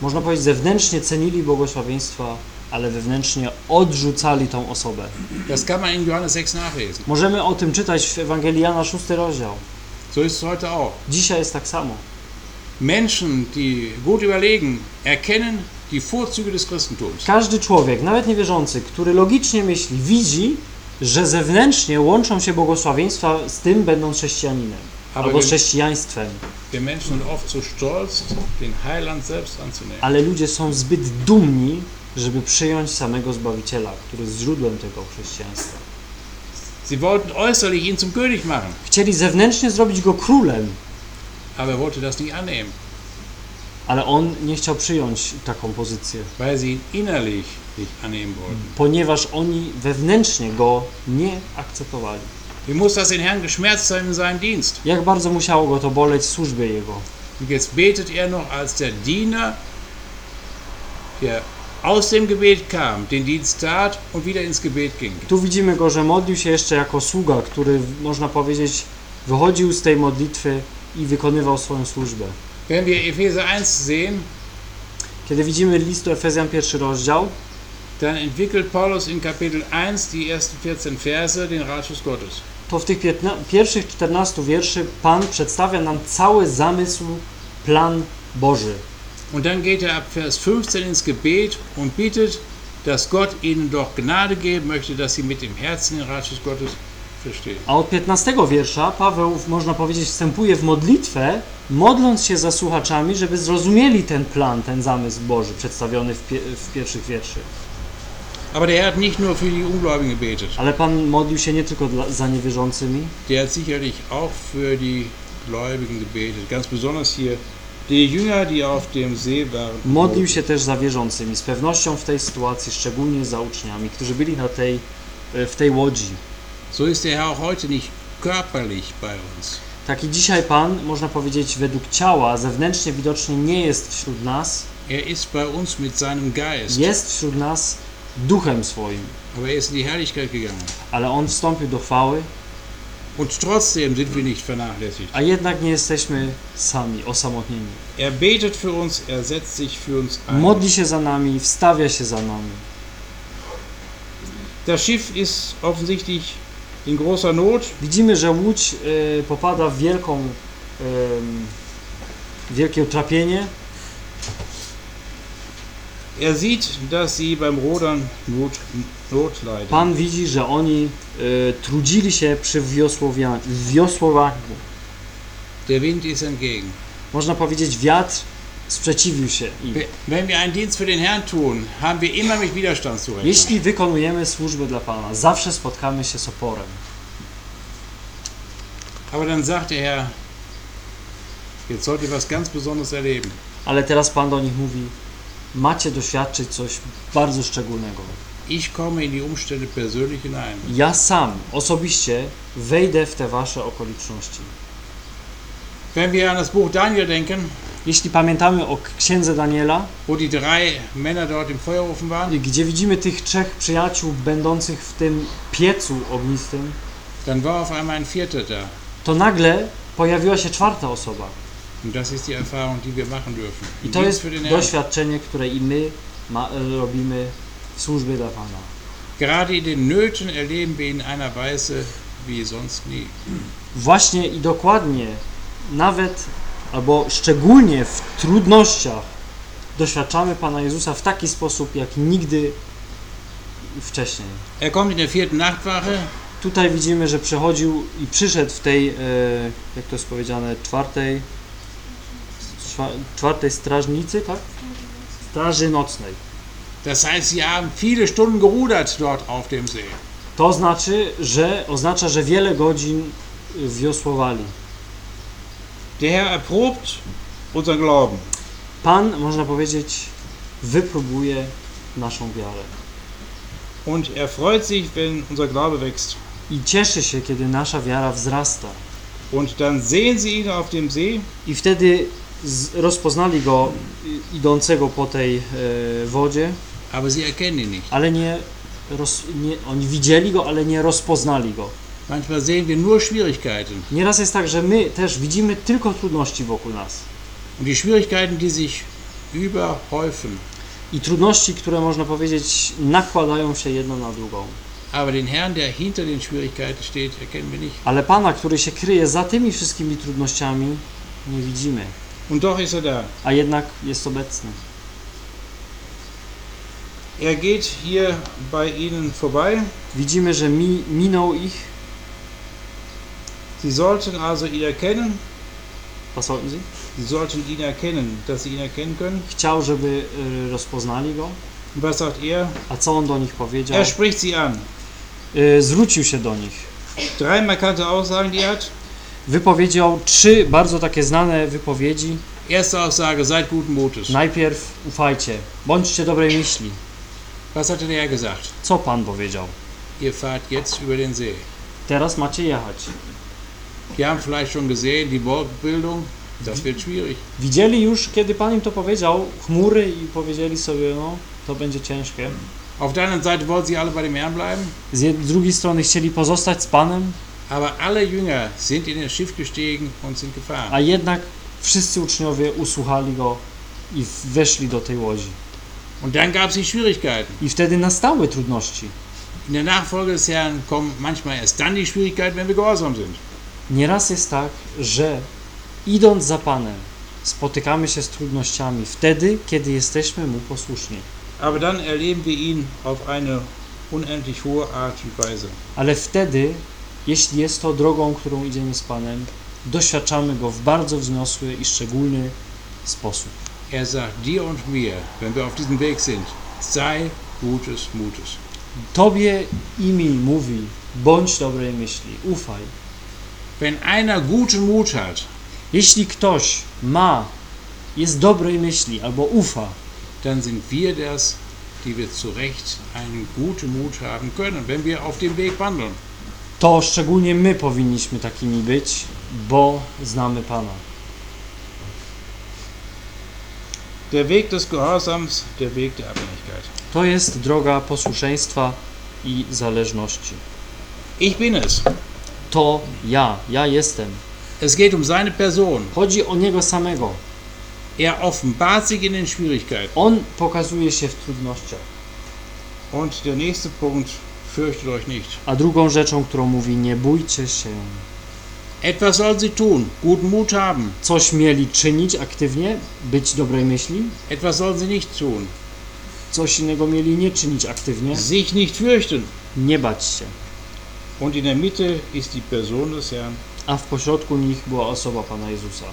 można powiedzieć, zewnętrznie cenili błogosławieństwa, ale wewnętrznie odrzucali tą osobę. Das kann man in Johannes 6 nachlesen. Możemy o tym czytać w Ewangelii Jana 6 rozdział. So ist es heute auch. Dzisiaj jest tak samo. Menschen, die gut überlegen, erkennen die Vorzüge des Christentums. Każdy człowiek, nawet niewierzący, który logicznie myśli, widzi, że zewnętrznie łączą się błogosławieństwa z tym, będąc chrześcijaninem Aber albo z wir, chrześcijaństwem. wir Menschen sind oft so stolz, den Heiland selbst anzunehmen. Ale ludzie są zbyt dumni, żeby przyjąć samego Zbawiciela, który jest źródłem tego chrześcijaństwa. Sie wollten äußerlich ihn zum König machen, Chcieli zewnętrznie zrobić go królem, aber er wollte das nicht annehmen, ale on nie chciał przyjąć taką pozycję, weil sie ihn innerlich nicht annehmen wollten. ponieważ oni wewnętrznie go nie akceptowali. Wie muss das den Herrn geschmerzt sein in seinem Dienst? Jak bardzo musiało go to boleć w służbie jego. Und jetzt betet er noch als der Diener, der aus dem Gebet kam, den Dienst tat und wieder ins Gebet ging. Tu widzimy go, że modlił się jeszcze jako sługa, który, można powiedzieć, wychodził z tej modlitwy i wykonywał swoją służbę. Wenn wir Epheser 1 sehen, Kiedy widzimy listu Efezjan pierwszy rozdział, dann entwickelt Paulus in Kapitel 1 die ersten 14 Verse den Ratschluss Gottes. to w tych pierwszych 14 wierszy Pan przedstawia nam cały zamysł, plan Boży. Und dann geht er ab Vers 15 ins Gebet und bittet, dass Gott ihnen doch Gnade geben möchte, dass sie mit dem Herzen den Ratschluss Gottes A od 15 wiersza Paweł, można powiedzieć, wstępuje w modlitwę, modląc się za słuchaczami, żeby zrozumieli ten plan, ten zamysł Boży przedstawiony w, pie- w pierwszych wierszach. Aber der hat nicht nur für die Ungläubigen gebetet, Ale Pan modlił się nie tylko dla, za niewierzącymi, der hat sicherlich auch für die Gläubigen gebetet. Ganz besonders hier die Jünger, die auf dem See waren. modlił się też za wierzącymi. Z pewnością w tej sytuacji, szczególnie za uczniami, którzy byli na tej, e, w tej łodzi. So ist der Herr auch heute nicht körperlich bei uns. Taki dzisiaj Pan, można powiedzieć, według ciała, zewnętrznie widocznie nie jest wśród nas, Er ist bei uns mit seinem Geist, jest wśród nas duchem swoim, aber er ist in die Herrlichkeit gegangen. ale On wstąpił do chwały Und trotzdem sind wir nicht vernachlässigt. A jednak nie jesteśmy sami, osamotnieni. Er betet für uns, er setzt sich für uns ein. Modli się za nami, wstawia się za nami. Das Schiff ist offensichtlich in großer Not. Widzimy, że łódź y, popada w wielką, ym, wielkie utrapienie. Er sieht, dass sie beim Rudern Not, Not leiden. Pan widzi, że oni y, trudzili się przy wiosłowaniu. Der Wind ist entgegen. Można powiedzieć, wiatr sprzeciwił się im. Wenn wir einen Dienst für den Herrn tun, haben wir immer mit Widerstand zu rechnen. Jeśli wykonujemy służbę dla Pana, zawsze spotkamy się z oporem. Aber dann sagt der Herr, jetzt sollt ihr was ganz Besonderes erleben. Ale teraz Pan do nich mówi, macie doświadczyć coś bardzo szczególnego. Ich komme in die Umstände persönlich hinein. Ja sam, osobiście wejdę w te wasze okoliczności. Wenn wir an das Buch Daniel denken, Jeśli pamiętamy o księdze Daniela, wo die drei Männer dort im Feuerofen waren, gdzie widzimy tych trzech przyjaciół będących w tym piecu ognistym, dann war auf einmal ein Vierter da. to nagle pojawiła się czwarta osoba. Und das ist die Erfahrung, die wir machen dürfen. I to jest doświadczenie, które i my ma, robimy w służbie dla Pana. Gerade in den Nöten erleben wir in einer Weise wie sonst nie. Właśnie i dokładnie, nawet albo szczególnie w trudnościach doświadczamy Pana Jezusa w taki sposób, jak nigdy wcześniej. Er kommt in der vierten Nachtwache, Tutaj widzimy, że przechodził i przyszedł w tej, e, jak to jest powiedziane, czwartej, czwa- czwartej strażnicy, tak? Straży nocnej. das heißt, sie haben viele Stunden gerudert dort auf dem See. To znaczy, że oznacza, że wiele godzin wiosłowali. Der Herr erprobt unseren Glauben. Pan, można powiedzieć, wypróbuje naszą wiarę. Und er freut sich, wenn unser Glaube wächst. I cieszy się, kiedy nasza wiara wzrasta. Und dann sehen sie ihn auf dem See I wtedy rozpoznali go idącego po tej e, wodzie, aber sie erkennen ihn nicht. ale nie, roz, nie. Oni widzieli go, ale nie rozpoznali go. Manchmal sehen wir nur Schwierigkeiten. Nieraz jest tak, że my też widzimy tylko trudności wokół nas. Und die Schwierigkeiten, die sich überhäufen. I trudności, które można powiedzieć nakładają się jedno na drugą. Aber den Herrn, der hinter den Schwierigkeiten steht, erkennen wir nicht. Ale Pana, który się kryje za tymi wszystkimi trudnościami, nie widzimy. Und doch ist er da. A jednak jest obecny. Er geht hier bei ihnen vorbei. Widzimy, że mi, minął ich. Sie sollten also ihn erkennen. Was sollten sie? Sie sollten ihn erkennen, dass sie ihn erkennen können. Chciał, żeby y, rozpoznali go. Was sagt er? A co on do nich powiedział? Er spricht sie an. Y, zwrócił się do nich. Drei markante Aussagen, die er hat. Wypowiedział trzy bardzo takie znane wypowiedzi. Erste Aussage, seid guten Mutes. Najpierw ufajcie, bądźcie dobrej myśli. Was hat denn er gesagt? Co Pan powiedział? Ihr fahrt jetzt über den See. Teraz macie jechać. Wir haben vielleicht schon gesehen, die Wolkenbildung, das wird schwierig. Widzieli już, kiedy Pan im to powiedział, chmury i powiedzieli sobie, no, to będzie ciężkie. Auf der anderen Seite wollten sie alle bei dem Herrn bleiben, Z drugiej strony chcieli pozostać z Panem, aber alle Jünger sind in das Schiff gestiegen und sind gefahren. a jednak wszyscy uczniowie usłuchali Go i weszli do tej łodzi. Und dann gab es die Schwierigkeiten. I wtedy nastały trudności. In der Nachfolge des Herrn kommen manchmal erst dann die Schwierigkeiten, wenn wir gehorsam sind. Nieraz jest tak, że idąc za Panem, spotykamy się z trudnościami wtedy, kiedy jesteśmy Mu posłuszni. Aber dann erleben wir ihn auf eine unendlich hohe Art und Weise. Ale wtedy, jeśli jest to drogą, którą idziemy z Panem, doświadczamy Go w bardzo wzniosły i szczególny sposób. Er sagt dir und mir, wenn wir auf diesem Weg sind, sei gutes Mutes. Tobie i mi mówi, bądź dobrej myśli, ufaj. Wenn einer guten Mut hat, Jeśli ktoś ma, jest dobrej myśli albo ufa, dann sind wir das, die wir zu Recht einen guten Mut haben können, wenn wir auf dem Weg wandeln. to szczególnie my powinniśmy takimi być, bo znamy Pana. Der Weg des Gehorsams, der Weg der Abhängigkeit. To jest droga posłuszeństwa i zależności. Ich bin es. To ja, ja jestem. Es geht um seine Person. Chodzi o Niego samego. Er offenbart sich in den Schwierigkeiten. On pokazuje się w trudnościach. Und der nächste Punkt, fürchtet euch nicht. A drugą rzeczą, którą mówi, nie bójcie się. Etwas soll sie tun, guten Mut haben. Coś mieli czynić aktywnie, być dobrej myśli, Etwas sollen sie nicht tun. coś innego mieli nie czynić aktywnie, Sich nicht fürchten. nie bać się. Und in der Mitte ist die Person des Herrn. A w pośrodku nich była osoba Pana Jezusa.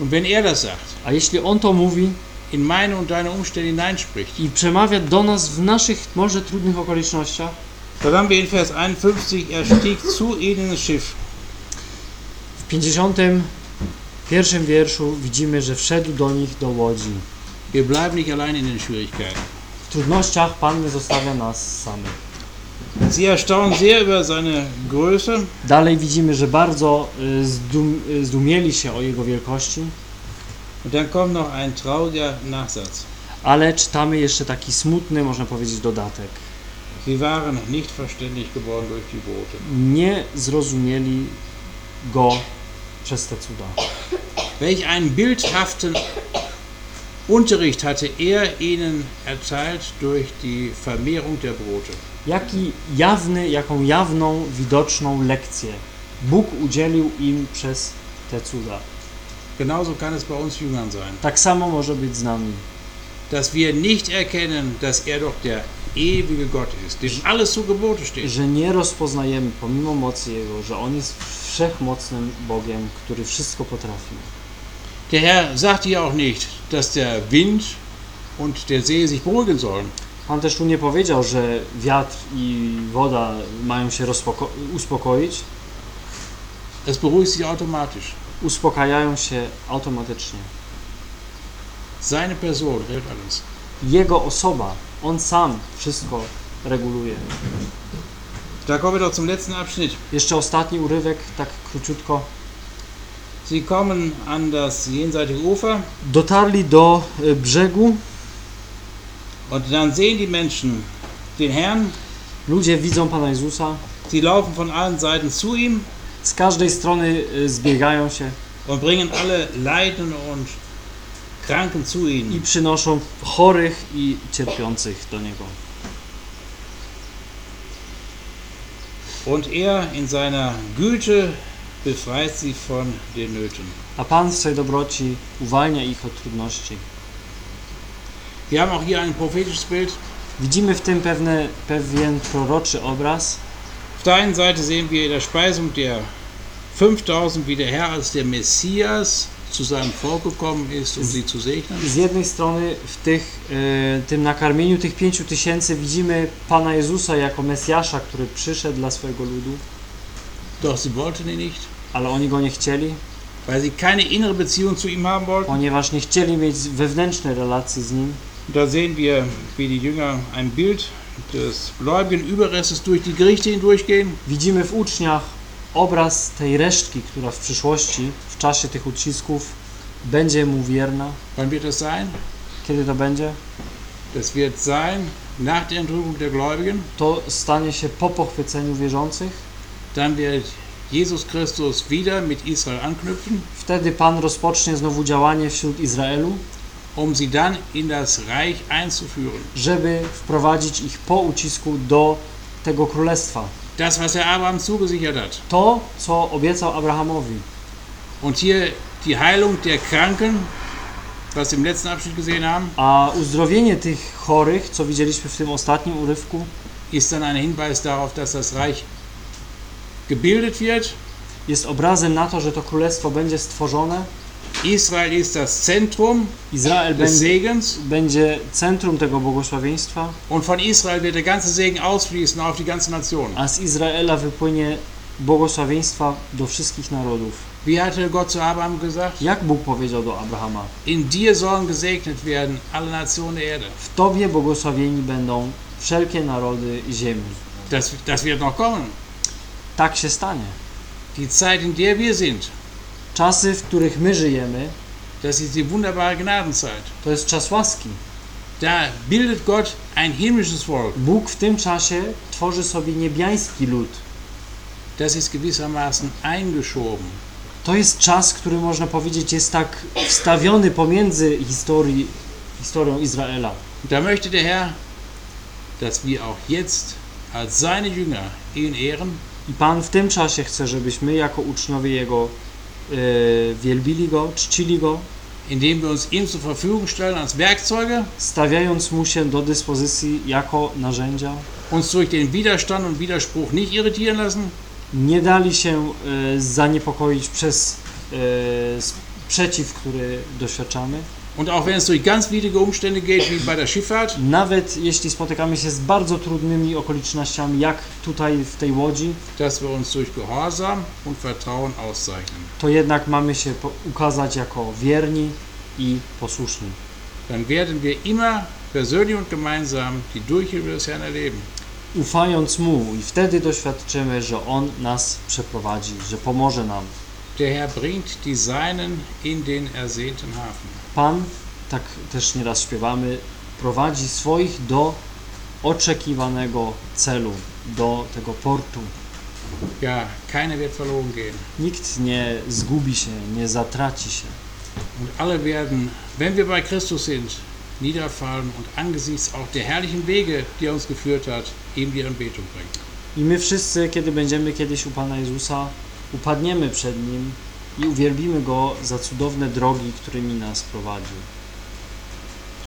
Und wenn er das sagt, A jeśli On to mówi in meine und deine Umstände hineinspricht, i przemawia do nas w naszych może trudnych okolicznościach, dann haben wir in Vers 51, er stieg zu ihnen ins Schiff. w 51 wierszu widzimy, że wszedł do nich do łodzi. Wir bleiben nicht allein in den Schwierigkeiten. W trudnościach Pan nie zostawia nas samych. Sie sehr über seine Größe Dalej widzimy, że bardzo y, zdum, y, zdumieli się o Jego wielkości, und dann kommt noch ein trauriger Nachsatz. ale czytamy jeszcze taki smutny, można powiedzieć, dodatek. Sie waren nicht verständig geworden durch die Boote. Nie zrozumieli Go przez te cuda. Welch einen bildhaften Unterricht hatte er ihnen erteilt durch die Vermehrung der Brote. Jaki jawny, jaką jawną, widoczną lekcję Bóg udzielił im przez te cuda. Genauso kann es bei uns Jüngern sein, Tak samo może być z nami. dass wir nicht erkennen, dass er doch der ewige Gott ist, dem alles zu Gebote steht. Że nie rozpoznajemy, pomimo mocy Jego, że On jest wszechmocnym Bogiem, który wszystko potrafi. Der Herr sagt ja auch nicht, dass der Wind und der See sich beruhigen sollen. Pan też tu nie powiedział, że wiatr i woda mają się rozpoko- uspokoić. Es beruhigt sich automatisch. Uspokajają się automatycznie. Seine Person regelt alles. Jego osoba, On sam wszystko reguluje. Da kommen wir doch zum letzten Abschnitt. Jeszcze ostatni urywek, tak króciutko. Sie kommen an das jenseitige Ufer Dotarli do y, brzegu. Und dann sehen die Menschen den Herrn. Ludzie widzą Pana Jezusa. Sie laufen von allen Seiten zu ihm Z każdej strony y, zbiegają się und bringen alle Leiden und Kranken zu i ihm. przynoszą chorych i cierpiących do Niego. Und er in seiner Güte befreit sie von den Nöten. A Pan w swej dobroci uwalnia ich od trudności. Wir haben auch hier ein prophetisches Bild. Widzimy w tym pewne, pewien proroczy obraz. Auf der einen Seite sehen wir in der Speisung der 5000, wie der Herr als der Messias zu seinem Volk gekommen ist, um sie zu segnen. Z jednej strony w tych, e, tym nakarmieniu tych pięciu tysięcy widzimy Pana Jezusa jako Mesjasza, który przyszedł dla swojego ludu, Doch sie wollten ihn nicht, ale oni Go nie chcieli, weil sie keine innere Beziehung zu ihm haben wollten. ponieważ nie chcieli mieć wewnętrznej relacji z Nim. Da sehen wir, wie die Jünger ein Bild des gläubigen Überrestes durch die Gerichte hindurchgehen. Widzimy w uczniach obraz tej resztki, która w przyszłości, w czasie tych ucisków, będzie Mu wierna. Wann wird das sein? Kiedy to będzie? Das wird sein nach der Entrückung der Gläubigen. To stanie się po pochwyceniu wierzących. Dann wird Jesus Christus wieder mit Israel anknüpfen, Wtedy Pan rozpocznie znowu działanie wśród Izraelu, um sie dann in das Reich einzuführen. żeby wprowadzić ich po ucisku do tego królestwa. Das, was er Abraham zugesichert hat. To, co obiecał Abrahamowi. Und hier die Heilung der Kranken, was im letzten Abschnitt gesehen haben, A uzdrowienie tych chorych, co widzieliśmy w tym ostatnim urywku, ist dann ein Hinweis darauf, dass das Reich gebildet wird. jest obrazem na to, że to królestwo będzie stworzone. Israel ist das Zentrum Izrael des Segens będzie centrum tego błogosławieństwa, und von Israel wird der ganze Segen ausfließen auf die ganze Nation. a z Izraela wypłynie błogosławieństwa do wszystkich narodów. Wie hatte Gott zu Abraham gesagt? Jak Bóg powiedział do Abrahama? In dir sollen gesegnet werden alle Nationen der Erde. W Tobie błogosławieni będą wszelkie narody ziemi. Das, das wird noch kommen. Tak się stanie. Die Zeit, in der wir sind, Czasy, w których my żyjemy, das ist die wunderbare Gnadenzeit. to jest czas łaski. Da bildet Gott ein himmlisches Volk. Bóg w tym czasie tworzy sobie niebiański lud. das ist gewissermaßen eingeschoben. To jest czas, który można powiedzieć jest tak wstawiony pomiędzy historii, historią Izraela. Da möchte der Herr, dass wir auch jetzt als seine Jünger ihn ehren I Pan w tym czasie chce, żebyśmy jako uczniowie Jego wielbili Go, czcili Go, indem wir uns ihm zur Verfügung stellen als Werkzeuge, stawiając Mu się do dyspozycji jako narzędzia. uns durch den Widerstand und Widerspruch nicht irritieren lassen, Nie dali się e, zaniepokoić przez e, sprzeciw, który doświadczamy. Und auch wenn es durch ganz widrige Umstände geht, wie bei der Schifffahrt, Nawet jeśli spotykamy się z bardzo trudnymi okolicznościami, jak tutaj w tej łodzi, dass wir uns durch Gehorsam und Vertrauen auszeichnen. to jednak mamy się ukazać jako wierni i posłuszni. Dann werden wir immer persönlich und gemeinsam die Durchhilfe des Herrn erleben. Ufając Mu i wtedy doświadczymy, że On nas przeprowadzi, że pomoże nam. Der Herr bringt die Seinen in den ersehnten Hafen. Pan, tak też nieraz śpiewamy, prowadzi swoich do oczekiwanego celu, do tego portu. Ja, keiner wird verloren gehen. Nikt nie zgubi się, nie zatraci się. Und alle werden, wenn wir bei Christus sind, niederfallen und angesichts auch der herrlichen Wege, die er uns geführt hat, ihm die Anbetung bringen. I my wszyscy, kiedy będziemy kiedyś u Pana Jezusa, upadniemy przed Nim i uwielbimy Go za cudowne drogi, którymi nas prowadził.